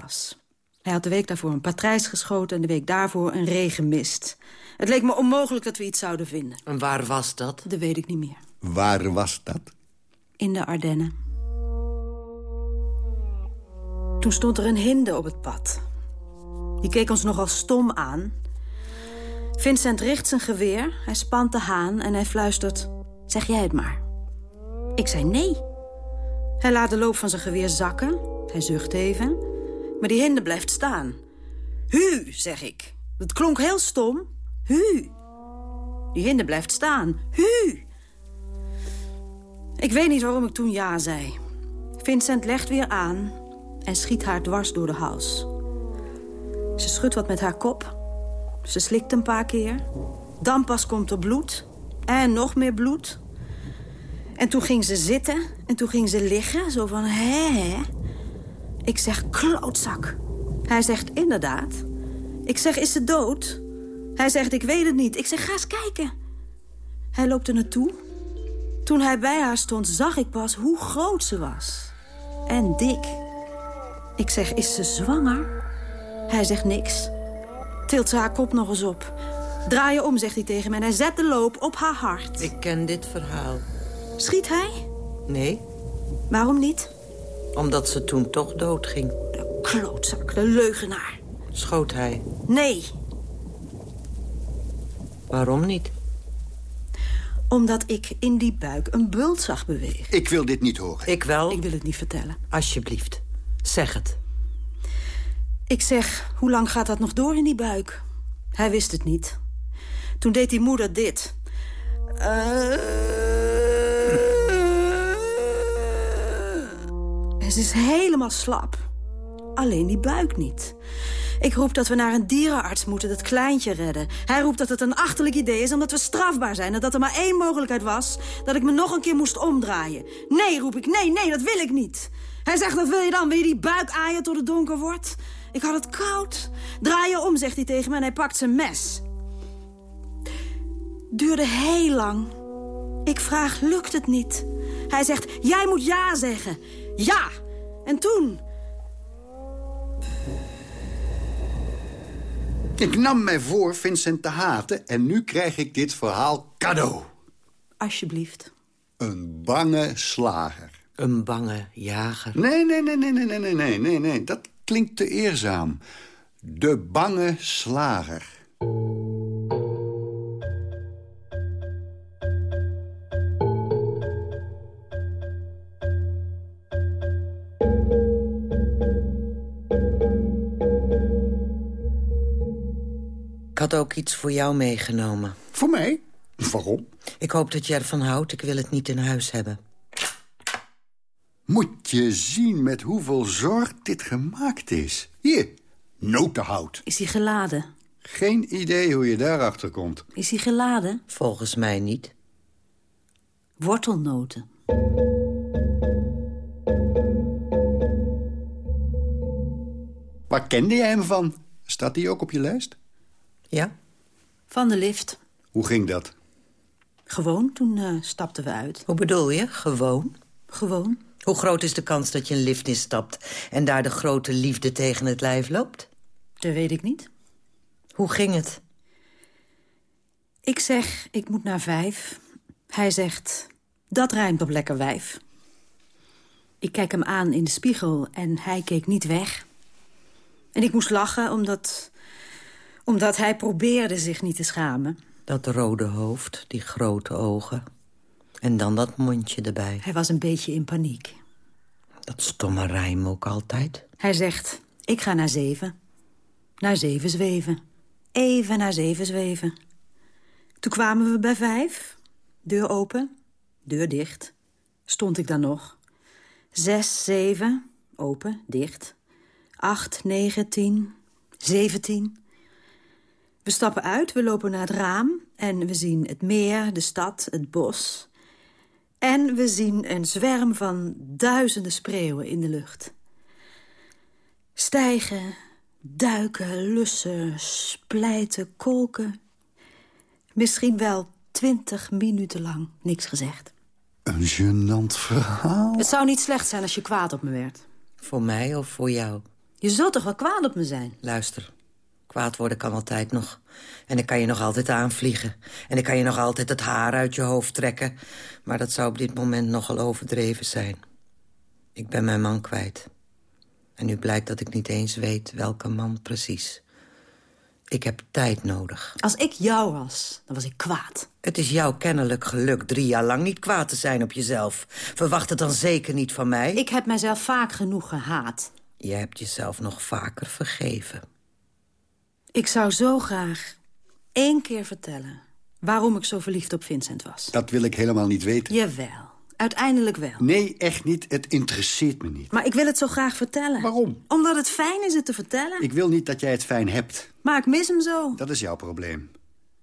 Speaker 7: was. Hij had de week daarvoor een patrijs geschoten... en de week daarvoor een regenmist. Het leek me onmogelijk dat we iets zouden vinden.
Speaker 11: En waar was dat?
Speaker 7: Dat weet ik niet meer.
Speaker 12: Waar was dat?
Speaker 7: In de Ardennen. Toen stond er een hinde op het pad. Die keek ons nogal stom aan. Vincent richt zijn geweer, hij spant de haan en hij fluistert... Zeg jij het maar. Ik zei nee. Hij laat de loop van zijn geweer zakken. Hij zucht even. Maar die hinde blijft staan. Hu, zeg ik. Dat klonk heel stom. Hu. Die hinde blijft staan. Hu. Ik weet niet waarom ik toen ja zei. Vincent legt weer aan en schiet haar dwars door de hals. Ze schudt wat met haar kop. Ze slikt een paar keer. Dan pas komt er bloed. En nog meer bloed. En toen ging ze zitten. En toen ging ze liggen. Zo van, hè. Ik zeg, klootzak. Hij zegt, inderdaad. Ik zeg, is ze dood? Hij zegt, ik weet het niet. Ik zeg, ga eens kijken. Hij loopt er naartoe. Toen hij bij haar stond, zag ik pas hoe groot ze was. En dik. Ik zeg, is ze zwanger? Hij zegt niks. Tilt ze haar kop nog eens op. Draai je om, zegt hij tegen me. En hij zet de loop op haar hart.
Speaker 11: Ik ken dit verhaal.
Speaker 7: Schiet hij?
Speaker 11: Nee,
Speaker 7: Waarom niet?
Speaker 11: omdat ze toen toch doodging.
Speaker 7: De klootzak, de leugenaar.
Speaker 11: Schoot hij.
Speaker 7: Nee,
Speaker 11: Waarom niet?
Speaker 7: Omdat ik in die buik een bult zag bewegen.
Speaker 12: Ik wil dit niet horen.
Speaker 11: Ik wel.
Speaker 7: Ik wil het niet vertellen.
Speaker 11: Alsjeblieft. Zeg het.
Speaker 7: Ik zeg, hoe lang gaat dat nog door in die buik? Hij wist het niet. Toen deed die moeder dit. Uh... En ze is helemaal slap. Alleen die buik niet. Ik roep dat we naar een dierenarts moeten dat kleintje redden. Hij roept dat het een achterlijk idee is omdat we strafbaar zijn... en dat er maar één mogelijkheid was, dat ik me nog een keer moest omdraaien. Nee, roep ik, nee, nee, dat wil ik niet. Hij zegt, wat wil je dan? Wil je die buik aaien tot het donker wordt? Ik had het koud. Draai je om, zegt hij tegen me en hij pakt zijn mes. Duurde heel lang. Ik vraag, lukt het niet? Hij zegt, jij moet ja zeggen. Ja! En toen...
Speaker 12: Ik nam mij voor Vincent te haten en nu krijg ik dit verhaal cadeau.
Speaker 7: Alsjeblieft.
Speaker 12: Een bange slager.
Speaker 11: Een bange jager.
Speaker 12: Nee, nee, nee, nee, nee, nee, nee, nee, nee, nee. Dat klinkt te eerzaam. De bange slager.
Speaker 11: Had ook iets voor jou meegenomen.
Speaker 12: Voor mij? Waarom?
Speaker 11: Ik hoop dat je ervan houdt. Ik wil het niet in huis hebben.
Speaker 12: Moet je zien met hoeveel zorg dit gemaakt is. Hier, notenhout.
Speaker 7: Is hij geladen?
Speaker 12: Geen idee hoe je daarachter komt.
Speaker 7: Is hij geladen?
Speaker 11: Volgens mij niet.
Speaker 7: Wortelnoten.
Speaker 12: Waar kende jij hem van? Staat die ook op je lijst?
Speaker 11: Ja?
Speaker 7: Van de lift.
Speaker 12: Hoe ging dat?
Speaker 7: Gewoon, toen eh, stapten we uit.
Speaker 11: Hoe bedoel je? Gewoon?
Speaker 7: Gewoon.
Speaker 11: Hoe groot is de kans dat je een lift instapt... en daar de grote liefde tegen het lijf loopt?
Speaker 7: Dat weet ik niet.
Speaker 11: Hoe ging het?
Speaker 7: Ik zeg, ik moet naar vijf. Hij zegt, dat rijmt op lekker wijf. Ik kijk hem aan in de spiegel en hij keek niet weg. En ik moest lachen omdat, omdat hij probeerde zich niet te schamen.
Speaker 11: Dat rode hoofd, die grote ogen. En dan dat mondje erbij.
Speaker 7: Hij was een beetje in paniek.
Speaker 11: Dat stomme rijm ook altijd.
Speaker 7: Hij zegt, ik ga naar zeven. Naar zeven zweven. Even naar zeven zweven. Toen kwamen we bij vijf. Deur open, deur dicht. Stond ik dan nog. Zes, zeven, open, dicht. Acht, negen, tien, zeventien. We stappen uit, we lopen naar het raam... en we zien het meer, de stad, het bos. En we zien een zwerm van duizenden spreeuwen in de lucht. Stijgen, duiken, lussen, splijten, kolken. Misschien wel twintig minuten lang niks gezegd.
Speaker 12: Een gênant verhaal.
Speaker 7: Het zou niet slecht zijn als je kwaad op me werd.
Speaker 11: Voor mij of voor jou?
Speaker 7: Je zult toch wel kwaad op me zijn?
Speaker 11: Luister, kwaad worden kan altijd nog. En ik kan je nog altijd aanvliegen. En ik kan je nog altijd het haar uit je hoofd trekken. Maar dat zou op dit moment nogal overdreven zijn. Ik ben mijn man kwijt. En nu blijkt dat ik niet eens weet welke man precies. Ik heb tijd nodig.
Speaker 7: Als ik jou was, dan was ik kwaad.
Speaker 11: Het is jou kennelijk gelukt drie jaar lang niet kwaad te zijn op jezelf. Verwacht het dan zeker niet van mij?
Speaker 7: Ik heb mijzelf vaak genoeg gehaat.
Speaker 11: Je hebt jezelf nog vaker vergeven.
Speaker 7: Ik zou zo graag één keer vertellen... waarom ik zo verliefd op Vincent was.
Speaker 12: Dat wil ik helemaal niet weten.
Speaker 7: Jawel. Uiteindelijk wel.
Speaker 12: Nee, echt niet. Het interesseert me niet.
Speaker 7: Maar ik wil het zo graag vertellen.
Speaker 12: Waarom?
Speaker 7: Omdat het fijn is het te vertellen.
Speaker 12: Ik wil niet dat jij het fijn hebt.
Speaker 7: Maar ik mis hem zo.
Speaker 12: Dat is jouw probleem.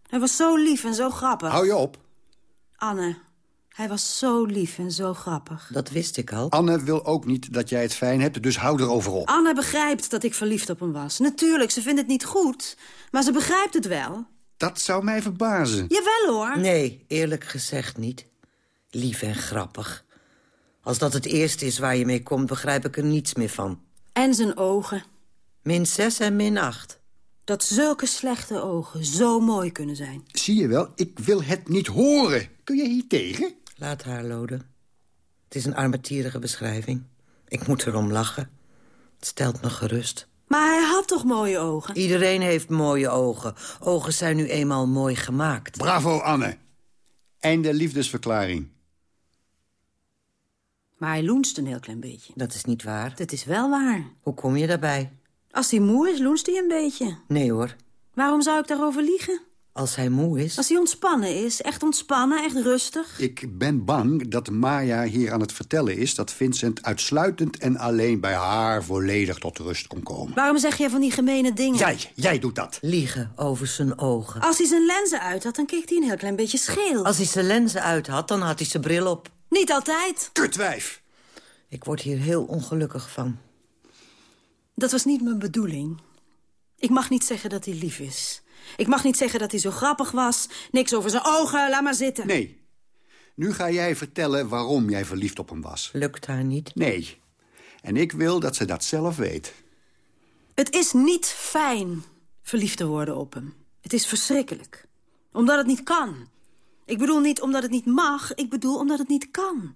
Speaker 7: Hij was zo lief en zo grappig.
Speaker 12: Hou je op.
Speaker 7: Anne, hij was zo lief en zo grappig.
Speaker 11: Dat wist ik al.
Speaker 12: Anne wil ook niet dat jij het fijn hebt, dus hou erover op.
Speaker 7: Anne begrijpt dat ik verliefd op hem was. Natuurlijk, ze vindt het niet goed, maar ze begrijpt het wel.
Speaker 12: Dat zou mij verbazen.
Speaker 7: Jawel hoor.
Speaker 11: Nee, eerlijk gezegd niet. Lief en grappig. Als dat het eerste is waar je mee komt, begrijp ik er niets meer van.
Speaker 7: En zijn ogen.
Speaker 11: Min zes en min acht.
Speaker 7: Dat zulke slechte ogen zo mooi kunnen zijn.
Speaker 12: Zie je wel, ik wil het niet horen. Kun je hier tegen?
Speaker 11: Laat haar, Lode. Het is een armetierige beschrijving. Ik moet erom lachen. Het stelt me gerust.
Speaker 7: Maar hij had toch mooie ogen?
Speaker 11: Iedereen heeft mooie ogen. Ogen zijn nu eenmaal mooi gemaakt.
Speaker 12: Bravo, Anne. Einde liefdesverklaring.
Speaker 7: Maar hij loenst een heel klein beetje.
Speaker 11: Dat is niet waar.
Speaker 7: Dat is wel waar.
Speaker 11: Hoe kom je daarbij?
Speaker 7: Als hij moe is, loenst hij een beetje.
Speaker 11: Nee hoor.
Speaker 7: Waarom zou ik daarover liegen?
Speaker 11: Als hij moe is...
Speaker 7: Als hij ontspannen is, echt ontspannen, echt rustig.
Speaker 12: Ik ben bang dat Maya hier aan het vertellen is... dat Vincent uitsluitend en alleen bij haar volledig tot rust kon komen.
Speaker 7: Waarom zeg jij van die gemene dingen?
Speaker 12: Jij, jij doet dat.
Speaker 11: Liegen over zijn ogen.
Speaker 7: Als hij zijn lenzen uit had, dan keek hij een heel klein beetje scheel.
Speaker 11: Als hij zijn lenzen uit had, dan had hij zijn bril op.
Speaker 7: Niet altijd.
Speaker 12: Kutwijf.
Speaker 11: Ik word hier heel ongelukkig van.
Speaker 7: Dat was niet mijn bedoeling. Ik mag niet zeggen dat hij lief is. Ik mag niet zeggen dat hij zo grappig was. Niks over zijn ogen, laat maar zitten.
Speaker 12: Nee. Nu ga jij vertellen waarom jij verliefd op hem was.
Speaker 11: Lukt haar niet?
Speaker 12: Nee. En ik wil dat ze dat zelf weet.
Speaker 7: Het is niet fijn verliefd te worden op hem. Het is verschrikkelijk. Omdat het niet kan. Ik bedoel niet omdat het niet mag, ik bedoel omdat het niet kan.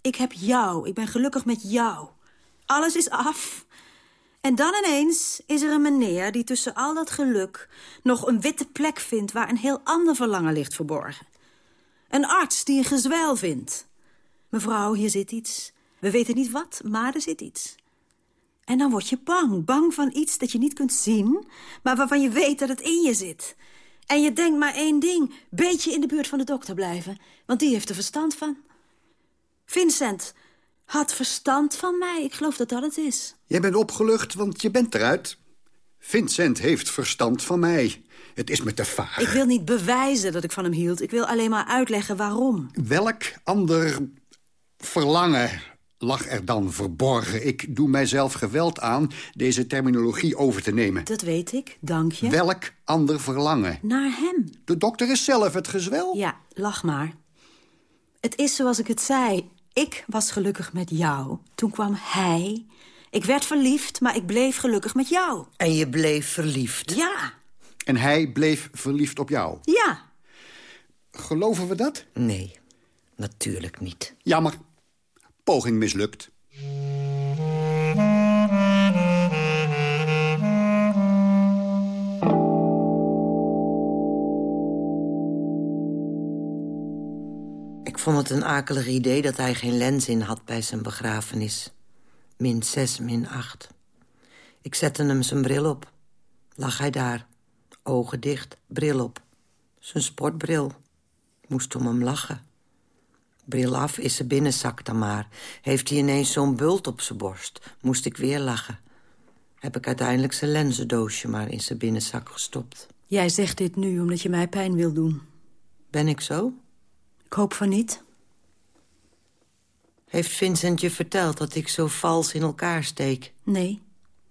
Speaker 7: Ik heb jou, ik ben gelukkig met jou. Alles is af. En dan ineens is er een meneer die tussen al dat geluk... nog een witte plek vindt waar een heel ander verlangen ligt verborgen. Een arts die een gezwel vindt. Mevrouw, hier zit iets. We weten niet wat, maar er zit iets. En dan word je bang. Bang van iets dat je niet kunt zien... maar waarvan je weet dat het in je zit. En je denkt maar één ding. Beetje in de buurt van de dokter blijven. Want die heeft er verstand van. Vincent had verstand van mij. Ik geloof dat dat het is.
Speaker 12: Jij bent opgelucht, want je bent eruit. Vincent heeft verstand van mij. Het is me te vaag.
Speaker 7: Ik wil niet bewijzen dat ik van hem hield. Ik wil alleen maar uitleggen waarom.
Speaker 12: Welk ander verlangen lag er dan verborgen? Ik doe mijzelf geweld aan deze terminologie over te nemen.
Speaker 7: Dat weet ik, dank je.
Speaker 12: Welk ander verlangen?
Speaker 7: Naar hem.
Speaker 12: De dokter is zelf het gezwel.
Speaker 7: Ja, lach maar. Het is zoals ik het zei. Ik was gelukkig met jou. Toen kwam hij. Ik werd verliefd, maar ik bleef gelukkig met jou.
Speaker 11: En je bleef verliefd?
Speaker 7: Ja.
Speaker 12: En hij bleef verliefd op jou?
Speaker 7: Ja.
Speaker 12: Geloven we dat?
Speaker 11: Nee, natuurlijk niet.
Speaker 12: Jammer. Poging mislukt.
Speaker 11: Vond het een akelig idee dat hij geen lens in had bij zijn begrafenis. Min zes, min acht. Ik zette hem zijn bril op. Lag hij daar. Ogen dicht, bril op. Zijn sportbril. Moest om hem lachen. Bril af is zijn binnenzak dan maar. Heeft hij ineens zo'n bult op zijn borst. Moest ik weer lachen. Heb ik uiteindelijk zijn lenzendoosje maar in zijn binnenzak gestopt.
Speaker 7: Jij zegt dit nu omdat je mij pijn wil doen.
Speaker 11: Ben ik zo?
Speaker 7: Ik hoop van niet.
Speaker 11: Heeft Vincent je verteld dat ik zo vals in elkaar steek?
Speaker 7: Nee.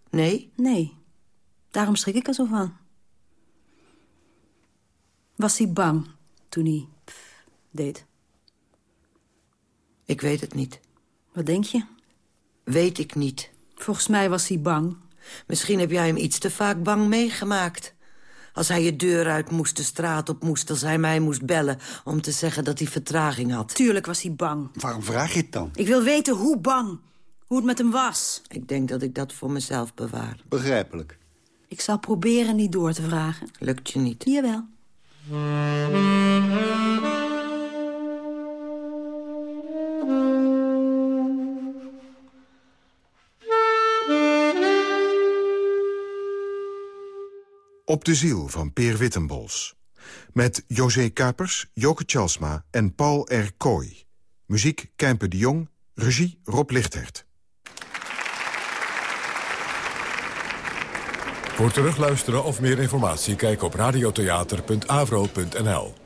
Speaker 11: Nee?
Speaker 7: Nee. Daarom schrik ik er zo van. Was hij bang toen hij pff, deed?
Speaker 11: Ik weet het niet.
Speaker 7: Wat denk je?
Speaker 11: Weet ik niet.
Speaker 7: Volgens mij was hij bang.
Speaker 11: Misschien heb jij hem iets te vaak bang meegemaakt. Als hij je deur uit moest, de straat op moest... als hij mij moest bellen om te zeggen dat hij vertraging had.
Speaker 7: Tuurlijk was hij bang.
Speaker 12: Waarom vraag je het dan?
Speaker 7: Ik wil weten hoe bang. Hoe het met hem was.
Speaker 11: Ik denk dat ik dat voor mezelf bewaar.
Speaker 12: Begrijpelijk.
Speaker 7: Ik zal proberen niet door te vragen.
Speaker 11: Lukt je niet?
Speaker 7: Jawel.
Speaker 9: Op de ziel van Peer Wittenbols. Met José Kapers, Joke Tjalsma en Paul R. Kooi. Muziek Kempe de Jong, regie Rob Lichthert.
Speaker 2: Voor terugluisteren of meer informatie kijk op radiotheater.avro.nl.